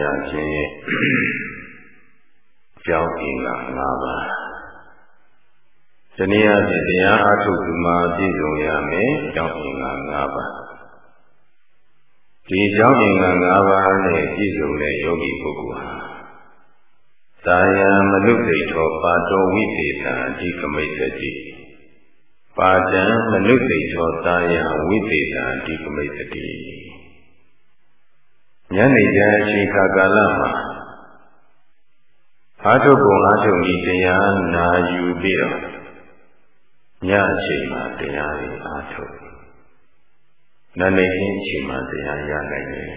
ရားရခြင်းကြောင်းအင်္ဂါ၅ပါးဒီနေ့အဖြစ်တရားအထုတ်သူမှာပြည့်စုံရမယ်ကြောင်းအင်္ဂါ၅ပါးဒီကြောင်းအင်္ဂါ၅ပါးနဲ့ပြည့်စုံတဲ့ယောဂီပုဂ္ဂိုလ်ဟာတာယံမနုသိထောပါတော်ဝိသေသံအဓိကမိတ်တိပါဒံမနုသိသောတာယဝိသေသံဒီကမိတ်တိ ညနေကျအချိန်ခါကာလမှာအာထုပ်ပုံအာထုပ်ဤတရားနာယူပြီးတော့ညအချိန်မှာတရားတွေအာထုပ်နန္ဒခင်းအချိန်မှာတရားရနိုင်တယ်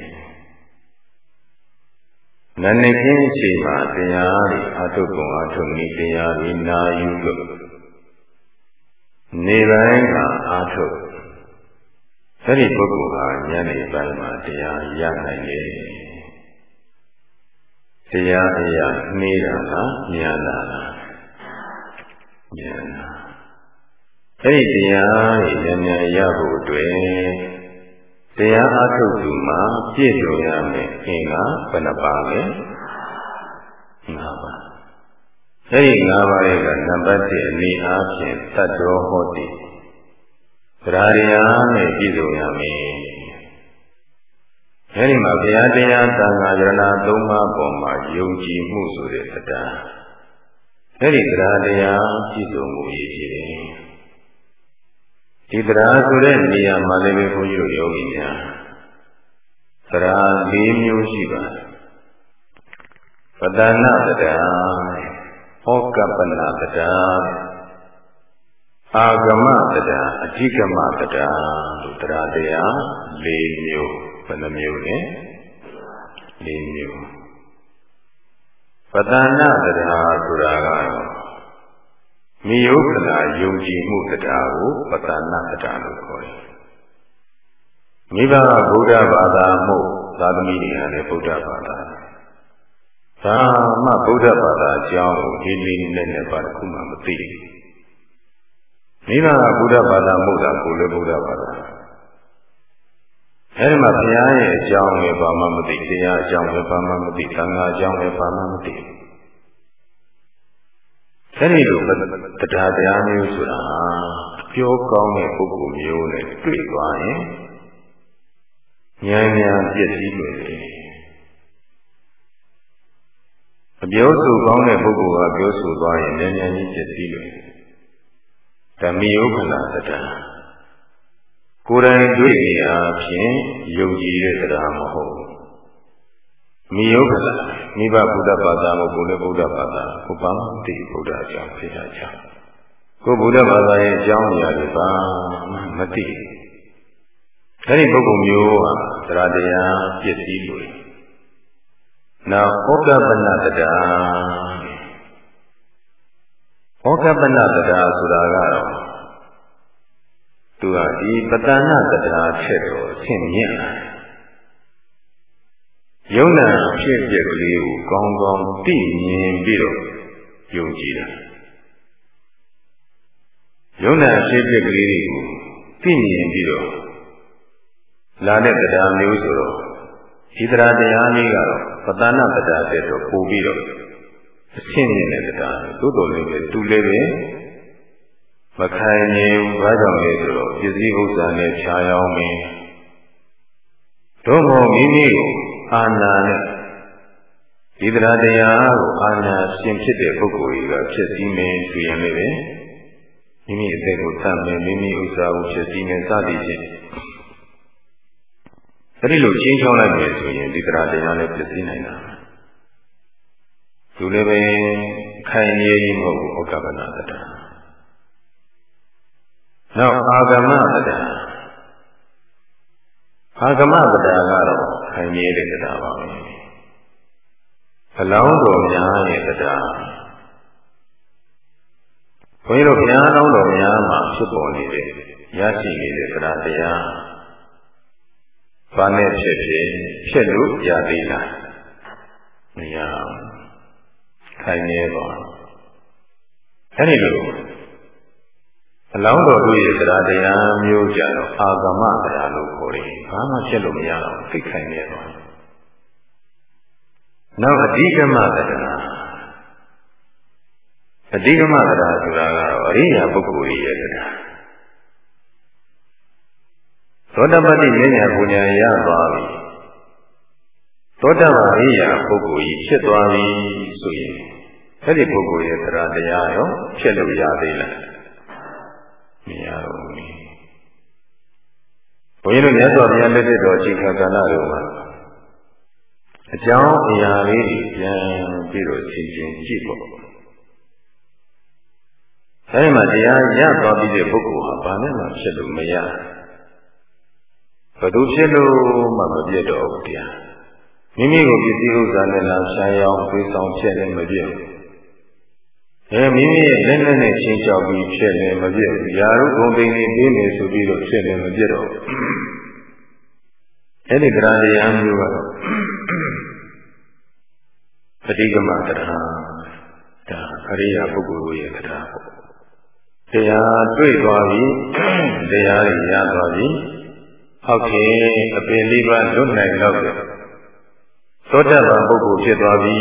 နန္ဒခင်းအချိန်မှာတရားတွေအာထုပ်ပုံအာထုပ်ဤတရားတွေနာယူလို့နေတိုင်းကအာထုတ် အဲ့ဒီပုဂ္ဂိုလ်ဟာညနေပိုင်းမှာတရားရနိုင်တယ်တရားအရာနေတာလားညာလာလားညာလာအဲ့ဒီတရားတွေဉာဏ်ဉာဏ်ရဖို့အတွက်တရားအထုတ်သူမှာပြည့်စုံရမယ်အင်္ဂါဘယ်နှပါလဲ၅ပါးအဲဒီ၅ပါးရဲ့ကနံပါတ်1အနေအားဖြင့်တတ်တော်ဟောတိ သရရိယာနဲ့ပြည့်စုံရမယ်အဲဒီမှာဘုရားတရားသံဃာယရဏသုံးပါးပေါ်မှာယုံကြည်မှုဆိုတဲ့တရားအဲဒီတရားတရားပြည့်စုံမှုရည်ဖြစ်တယ်ဒီတရားဆိုတဲ့နေရာမှာလည်းပဲဘုန်းကြီးတို့ယောဂီများတရား၄မျိုးရှိပါတယ်ပဒနာတရားဩကပ္ပနာတရား အာဂမတရားအဓိကမတရားလို့တရားတရား၄မျိုးဘယ်နှမျိုးလဲ၄မျိုးပဒနာတရားဆိုတာကတော့မိယုကနာယုံကြည်မှုတရားကိုပဒနာတရားလို့ခေါ်တယ်မိဘဗုဒ္ဓဘာသာမှုသာသမီတွေကလည်းဗုဒ္ဓဘာသာဘာမှဗုဒ္ဓဘာသာအကြောင်းကိုဒီလေးနဲ့နဲ့ပါတခုမှမသိဘူး မိဘကဗုဒ္ဓဘာသာမဟုတ်တာကိုလည်းဗုဒ္ဓဘာသာအဲဒီမှာဘုရားရဲ့အကြောင်းလည်းဘာမှမသိတရားအကြောင်းလည်းဘာမှမသိသံဃာအကြောင်းလည်းဘာမှမသိအဲဒီလိုတရားတရားမျိုးဆိုတာပြောကောင်းတဲ့ပုဂ္ဂိုလ်မျိုးနဲ့တွေ့သွားရင်ဉာဏ်ဉာဏ်ပြည့်စည်လို့တယ်အပြောဆိုကောင်းတဲ့ပုဂ္ဂိုလ်ကပြောဆိုသွားရင်ဉာဏ်ဉာဏ်ကြီးဖြစ်ပြီးလို့ ဓမ္မယုခဏသတ္တကိုယ်တိုင်တွေ့နေအားဖြင့်ယုံကြည်တဲ့တရားမဟုတ်မိယုခဏမိဘဗုဒ္ဓဘာသာမဟုတ်ဘူးလေဗုဒ္ဓဘာသာဘုပ္ပမတိဗုဒ္ဓအကြောင်းဖြစ်တာကြောင့်ကိုဗုဒ္ဓဘာသာရဲ့အကြောင်းအရာတွေပါမသိအဲဒီပုဂ္ဂိုလ်မျိုးဟာတရားတရားပြည့်စည်လို့နောက်ဩကပနတတာ ဩကပနတတာဆိုတာကတော့သူကဒီပတဏတတာချက်တော့အဆင့်မြင့်လာယုံနာဖြစ်ပြက်ကလေးကိုကောင်းကောင်းသိမြင်ပြီးတော့ယုံကြည်တာယုံနာဖြစ်ပြက်ကလေးကိုသိမြင်ပြီးတော့လာတဲ့တရားမျိုးဆိုတော့ဒီတရားတရားလေးကတော့ပတဏပဒါတဲ့တော့ပို့ပြီးတော့ အရှင်းနေတဲ့တရားသို့တော်လည်းပဲသူလည်းပဲမခိုင်နေဘူးဘာကြောင့်လဲဆိုတော့ပစ္စည်းဥစ္စာနဲ့ဖြာယောင်းမင်းတို့မို့မိမိကိုအာနာနဲ့ဒီတရားတရားကိုအာနာရှင်ဖြစ်တဲ့ပုဂ္ဂိုလ်ကြီးကဖြစ်စည်းမင်းဆိုရင်လည်းမိမိအသက်ကိုသတ်မယ်မိမိဥစ္စာကိုဖြစ်စည်းမယ်စသည်ဖြင့်အဲ့ဒီလိုချင်းချောင်းလိုက်မယ်ဆိုရင်ဒီတရားတရားလည်းပြည့်စည်နိုင်တာ သူလည်းပဲခိုင်နေရင်မဟုတ်ဘူးဩကပနာတတာနောက်အာဂမတတာအာဂမတတာကတော့ခိုင်နေတဲ့တရားပါပဲအလောင်းတော်များရဲ့တရားဘုန်းကြီးတို့ဘုရားလောင်းတော်များမှာဖြစ်ပေါ်နေတဲ့ရရှိနေတဲ့တရားတရားဘာနဲ့ဖြစ်ဖြစ်ဖြစ်လို့ရသေးလားမရ ခိုင်နေပါအဲ့ဒီလိုအလောင်းတော်တို့ရဲ့တရားတရားမျိုးကြတော့အာဂမတရားလို့ခေါ်တယ်။ဘာမှဖြစ်လို့မရတော့သိခိုင်နေတော့။နောက်အဓိကမတရားအဓိကမတရားဆိုတာကတော့အရိယာပုဂ္ဂိုလ်ရဲ့တရား။သောတပတိဉာဏ်ပူညာရသွားပြီ။သောတပန်အရိယာပုဂ္ဂိုလ်ကြီးဖြစ်သွားပြီဆိုရင် အဲ့ဒီပုဂ္ဂိုလ်ရဲ့တရားတရားရောဖြစ်လို့ရသေးလား။မရတော့ဘူးဘုန်းကြီးတို့မြတ်စွာဘုရားလက်ထက်တော်အချိန်ခါကာလတော်မှာအကြောင်းအရာလေးတွေပြန်ပြီးတော့ရှင်းရှင်းကြည့်ပေါ့အဲဒီမှာတရားရသွားပြီးတဲ့ပုဂ္ဂိုလ်ဟာဘာနဲ့မှဖြစ်လို့မရဘသူဖြစ်လို့မှမပြတ်တော့ဘူးတရားမိမိကိုပစ္စည်းဥစ္စာနဲ့လာရှားရောင်းပြေးဆောင်ဖြစ်လည်းမပြတ်ဘူး အဲမိမိရဲ့လက်နဲ့နဲ့ချင်းချောက်ပြီးဖြစ်နေမပြည့်ဘူး။ယာရုဂုံသိနေပြီးနေဆိုပြီးတော့ဖြစ်နေမပြည့်တော့ဘူး။အဲဒီတရားတရားမျိုးကတော့ပဋိကမတရားဒါအရိယာပုဂ္ဂိုလ်ရဲ့တရားပေါ့။တရားတွေ့သွားပြီတရားရရသွားပြီဟုတ်ကဲ့အပင်လေးပါလွတ်နိုင်တော့တယ်သောတပန်ပုဂ္ဂိုလ်ဖြစ်သွားပြီ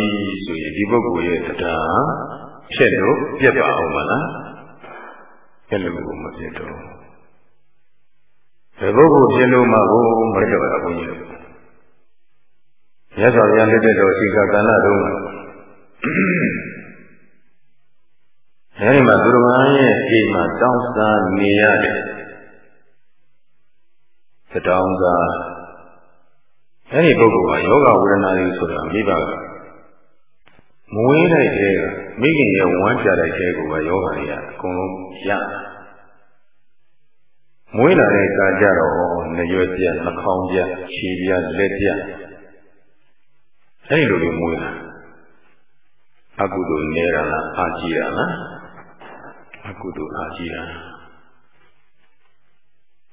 ဆိုရင်ဒီပုဂ္ဂိုလ်ရဲ့တရား ဖြစ်လို့ပြတ်ပါအောင်မလားဖြစ်လို့မပြတ်တော့ဘယ်ပုဂ္ဂိုလ်ဖြစ်လို့မှကိုမပြတ်ပါဘူးကြီးမြတ်စွာဘုရားလက်ထက်တော်ရှိကကဏ္ဍတုန်းကအဲဒီမှာသူတော်ဘာရဲ့အိမ်မှာတောင်းစားနေရတယ်တောင်းစားအဲဒီပုဂ္ဂိုလ်ကယောဂဝေဒနာတွေဆိုတာမိဘက မဝေးလိုက်တဲ့မိခင်ရဲ့ဝမ်းကြတဲ့ခဲကိုပဲယောဂတွေကအကုန်လုံးရမွေးလာတဲ့ကာကြတော့နှရွက်ပြက်နှာခေါင်းပြက်ခြေပြက်လက်ပြက်အဲ့လိုတွေမွေးလာအကုသိုလ်နေတာလားအာကြည့်တာလားအကုသိုလ်အာကြည့်တာ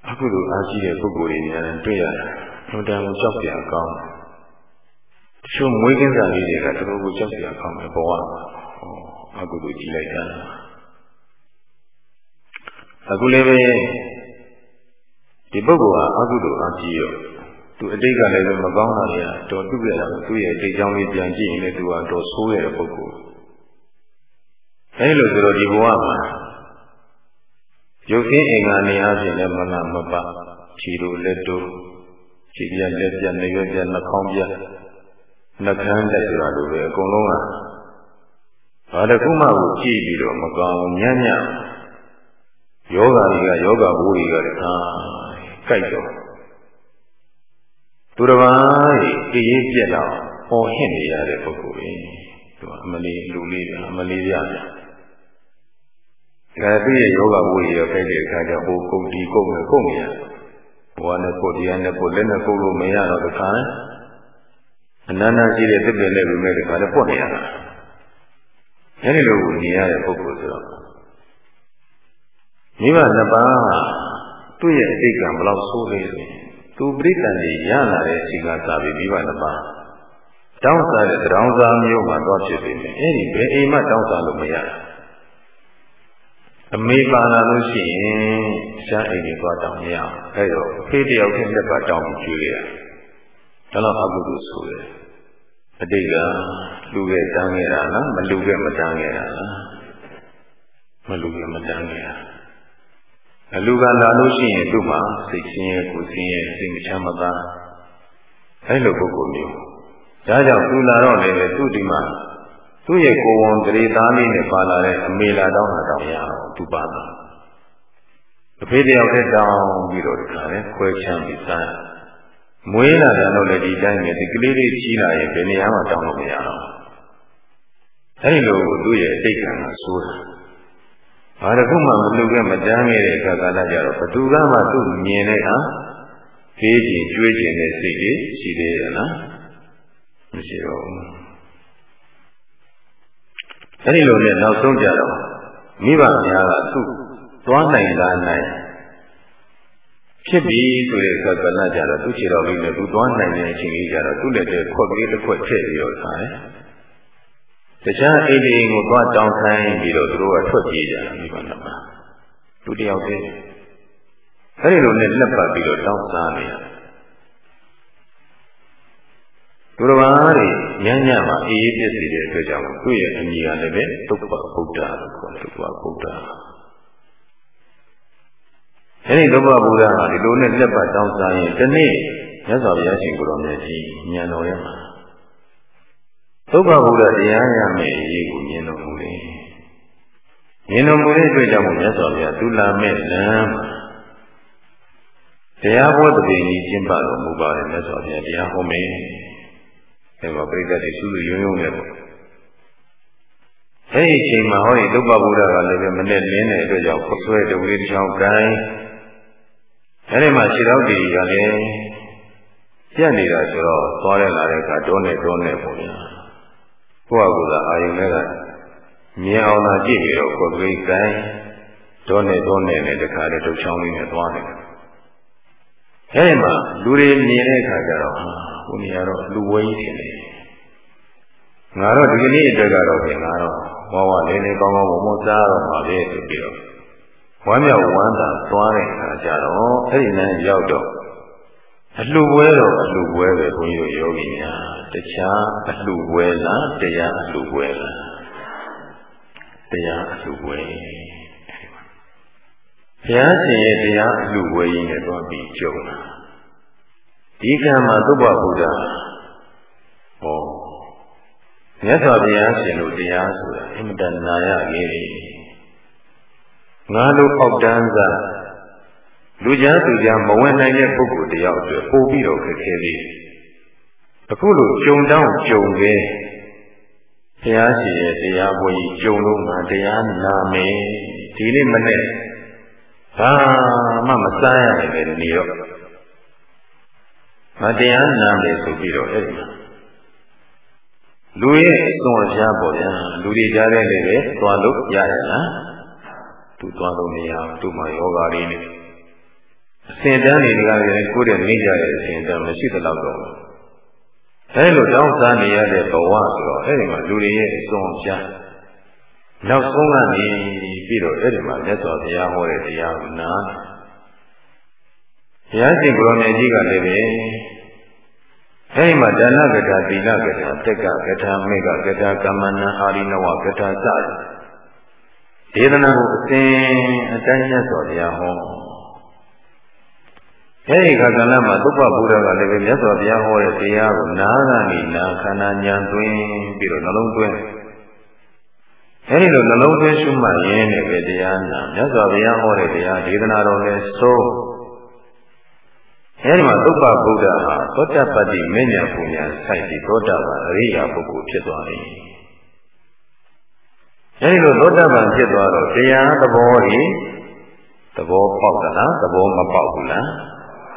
အကုသိုလ်အာကြည့်တဲ့ပုဂ္ဂိုလ်တွေများတွေ့ရတယ်ဘုံတန်ကိုကြောက်ကြကောင်းတယ် ချို့မွေးကင်းစားလေးတွေကတော်တော်ကိုကြောက်စရာကောင်းတယ်ဘဝမှာဟောအကုသိုလ်ကြီးလိုက်တာအခုလည်းပဲဒီပုဂ္ဂိုလ်ဟာအကုသိုလ်အကြီးရောသူအတိတ်ကလည်းမကောင်းတာတွေတော့သူ့ရဲ့သူ့ရဲ့အတိတ်ကြောင့်လေးပြန်ကြည့်ရင်လည်းသူကတော့ဆိုးရတဲ့ပုဂ္ဂိုလ်အဲလိုဆိုတော့ဒီဘဝမှာရုပ်ရင်းအင်္ဂါနေအချင်းလည်းမနာမပခြေတို့လက်တို့ခြေပြလက်ပြနေရွက်ပြနှာခေါင်းပြ နှကန်းတက်ဆိုတာလိုပဲအကုန်လုံးကဘာတစ်ခုမှကိုကြည့်ပြီးတော့မကောင်းညံ့ညံ့ယောဂါတွေကယောဂဘိုးတွေကလည်းအာကြိုက်တော့သူတစ်ပါးကြီးအေးပြက်တော့ဟောဟင့်နေရတဲ့ပုဂ္ဂိုလ်ကြီးသူအမလီလူလေးအမလီရဒါသူရဲ့ယောဂဘိုးကြီးရောကြိုက်တဲ့အခါကျဟိုကုတ်ဒီကုတ်နဲ့ကုတ်နေရဘဝနဲ့ကိုယ်တရားနဲ့ကိုယ်လက်နဲ့ကုတ်လို့မရတော့တခါ အနန္တရှိတဲ့သစ်ပင်နဲ့လူမဲ့တခါလည်းပွက်နေရတာအဲဒီလိုကိုနေရတဲ့ပုဂ္ဂိုလ်ဆိုတော့မိဘနှစ်ပါးသူ့ရဲ့အတိတ်ကံဘလောက်ဆိုးလဲဆိုရင်သူပြိတ္တန်ကြီးရလာတဲ့အချိန်ကစပြီးမိဘနှစ်ပါးတောင်းစားတဲ့တောင်းစားမျိုးမှာတော့ဖြစ်နေတယ်အဲဒီဘယ်အိမ်မှတောင်းစားလို့မရတာအမေပါလာလို့ရှိရင်ရှားအိမ်တွေသွားတောင်းမရအောင်အဲဒါဖေးတယောက်ချင်းလက်ပါတောင်းပြီးကျွေးရတာ ဒါတော့အကုသိုလ်ဆိုတယ်အတိတ်ကလူခဲ့တန်းခဲ့တာလားမလူခဲ့မတန်းခဲ့တာလားမလူခဲ့မတန်းခဲ့တာအလူကလာလို့ရှိရင်သူ့မှာစိတ်ဆင်းရဲကိုဆင်းရဲစိတ်မချမ်းမသာအဲ့လိုပုဂ္ဂိုလ်မျိုးဒါကြောင့်သူလာတော့လည်းသူ့ဒီမှာသူ့ရဲ့ကိုယ်ဝန်တရေသားလေးနဲ့ပါလာတဲ့အမေလာတောင်းတာတောင်းရအောင်သူပါတာအဖေတယောက်တည်းတောင်းပြီးတော့ဒီကနေ့ခွဲချမ်းပြီးစား မွေးလာတယ်လို့လည်းဒီတိုင်းပဲဒီကလေးလေးကြီးလာရင်ဘယ်နေရာမှတောင်းလို့မရတော့အဲဒီလိုသူ့ရဲ့အတိတ်ကံကဆိုးတာဘာတစ်ခုမှမလူခဲ့မတန်းခဲ့တဲ့အခါကလည်းကြတော့ဘသူကမှသူ့မြင်တဲ့ဟာသေးကြည်ကျွေးကြင်တဲ့စိတ်လေးရှိသေးရဲ့လားမရှိတော့ဘူးအဲဒီလိုနဲ့နောက်ဆုံးကြတော့မိဘများကသူ့သွားနိုင်လားနိုင် ဖြစ်ပြီဆိုတဲ့အခါကလည်းကြတော့သူ့ခြေတော်လေးနဲ့သူသွားနိုင်တဲ့အချိန်ကြီးကြတော့သူ့လက်ထဲခွက်ကလေးတစ်ခွက်ထည့်ပြီးတော့ထားတယ်။တခြားအိမ်တွေကိုသွားတောင်းဆိုင်ပြီးတော့သူတို့ကထွက်ပြေးကြတယ်မိဘနှစ်ပါးသူတယောက်တည်းအဲဒီလိုနဲ့လက်ပတ်ပြီးတော့တောင်းစားနေရတယ်သူတော်ဘာတွေညံ့ညံ့မှာအေးအေးပြည့်စည်တဲ့အတွက်ကြောင့်သူ့ရဲ့အမည်ကလည်းပဲသုပ္ပဗုဒ္ဓလို့ခေါ်တယ်သုပ္ပဗုဒ္ဓ အဲဒီသုပ္ပဗုဒ္ဓဟာဒီလိုနဲ့လက်ပတ်တောင်းစားရင်ဒီနေ့မြတ်စွာဘုရားရှင်ကိုယ်တော်မြတ်ကြီးဉာဏ်တော်ရမှာသုပ္ပဗုဒ္ဓတရားရမယ်အရေးကိုမြင်တော်မူတယ်မြင်တော်မူတဲ့အတွက်ကြောင့်မြတ်စွာဘုရားသူလာမဲ့လမ်းတရားဘောတပင်ကြီးကျင့်ပတော်မူပါတယ်မြတ်စွာဘုရားတရားဟောမယ်အဲမှာပြိဿတွေစုစုယုံယုံနဲ့ပေါ့အဲဒီအချိန်မှာဟောဒီဒုပ္ပဗုဒ္ဓကလည်းပဲမနဲ့လင်းတဲ့အတွက်ကြောင့်ခွဆွဲတဝိတစ်ချောင်းကိုင်း အဲဒီမှာခြေတော်တီကလည်းပြတ်နေတာဆိုတော့သွားရလာတဲ့အခါတွန်းနေတွန်းနေပေါ့ဗျာကိုယ့်အကူသာအာယုန်နဲ့ကမြင်အောင်သာကြည့်ပြီးတော့ခွဆွဲကိုင်းတွန်းနေတွန်းနေနဲ့တခါတည်းဒုတ်ချောင်းလေးနဲ့သွားတယ်အဲဒီမှာလူတွေမြင်တဲ့အခါကျတော့ကိုနေရတော့လူဝဲကြီးထင်တယ်ငါတော့ဒီကနေ့အတွက်ကတော့ပြင်ငါတော့ဝါဝလေးလေးကောင်းကောင်းမမစားတော့ပါပဲဆိုပြီးတော့ ဝမ်းမြောက်ဝမ်းသာသွားတဲ့အခါကျတော့အဲ့ဒီနဲ့ရောက်တော့အလှပွဲတော့အလှပွဲပဲဘုန်းကြီးတို့ယောဂီများတခြားအလှပွဲလားတရားအလှပွဲလားတရားအလှပွဲဘုရားရှင်ရဲ့တရားအလှပွဲကြီးနဲ့တော့ပြီးကြုံလာဒီကံမှာသုဘဗုဒ္ဓဟောမြတ်စွာဘုရားရှင်တို့တရားဆိုတာအင်မတန်နာရလေးတွေ ငါတို့အောက်တန်းစားလူကြားသူကြားမဝင်နိုင်တဲ့ပုဂ္ဂိုလ်တယောက်အတွက်ပို့ပြီးတော့ခက်ခဲလေးအခုလိုကြုံတောင်းကြုံခဲ့ဘုရားရှင်ရဲ့တရားပွဲကြီးကြုံလို့ငါတရားနာမယ်ဒီနေ့မနေ့ဘာမှမစားရနိုင်တဲ့နေတော့မတရားနာမယ်ဆိုပြီးတော့အဲ့ဒီလူရဲ့အစွန်အဖျားပေါ့ဗျာလူတွေကြားတဲ့လေပဲသွားလို့ရရလား သူသွားလို့မရဘူးသူ့မှာယောဂါတွေနဲ့အစဉ်တန်းတွေကလည်းကိုယ်တဲ့နေကြတဲ့အစဉ်တန်းမရှိသလောက်တော့အဲလိုတောင်းစားနေရတဲ့ဘဝဆိုတော့အဲ့ဒီမှာလူတွေရဲ့အစွန်အဖျားနောက်ဆုံးကနေပြီးတော့အဲ့ဒီမှာမြတ်စွာဘုရားဟောတဲ့တရားကိုနားဘုရားရှင်ကိုရောင်ကြီးကလည်းပဲအဲဒီမှာဒါနကထာသီလကထာတက်ကကထာမေကကထာကမ္မန္နအာရိနဝကထာစသည် ဒေသနာကိုအစဉ်အတိုင်းရသော်တရားဟောအဲဒီခါကလည်းမှာသုဘဗုဒ္ဓကလည်းပဲမြတ်စွာဘုရားဟောတဲ့တရားကိုနားကနေနာခန္ဓာဉာဏ်သွင်းပြီးတော့နှလုံးသွင်းအဲဒီလိုနှလုံးသွင်းရှုမှတ်ရင်းနဲ့ပဲတရားနာမြတ်စွာဘုရားဟောတဲ့တရားဒေသနာတော်လည်းသုံးအဲဒီမှာသုပ္ပဗုဒ္ဓဟာသောတပတ္တိမဉ္ဇဉ်ပူညာဆိုင်ပြီးသောတာပန်အရိယာပုဂ္ဂိုလ်ဖြစ်သွားတယ်။ အဲဒီလိုသောတာပန်ဖြစ်သွားတော့တရားသဘောကြီးသဘောပေါက်သလားသဘောမပေါက်ဘူးလား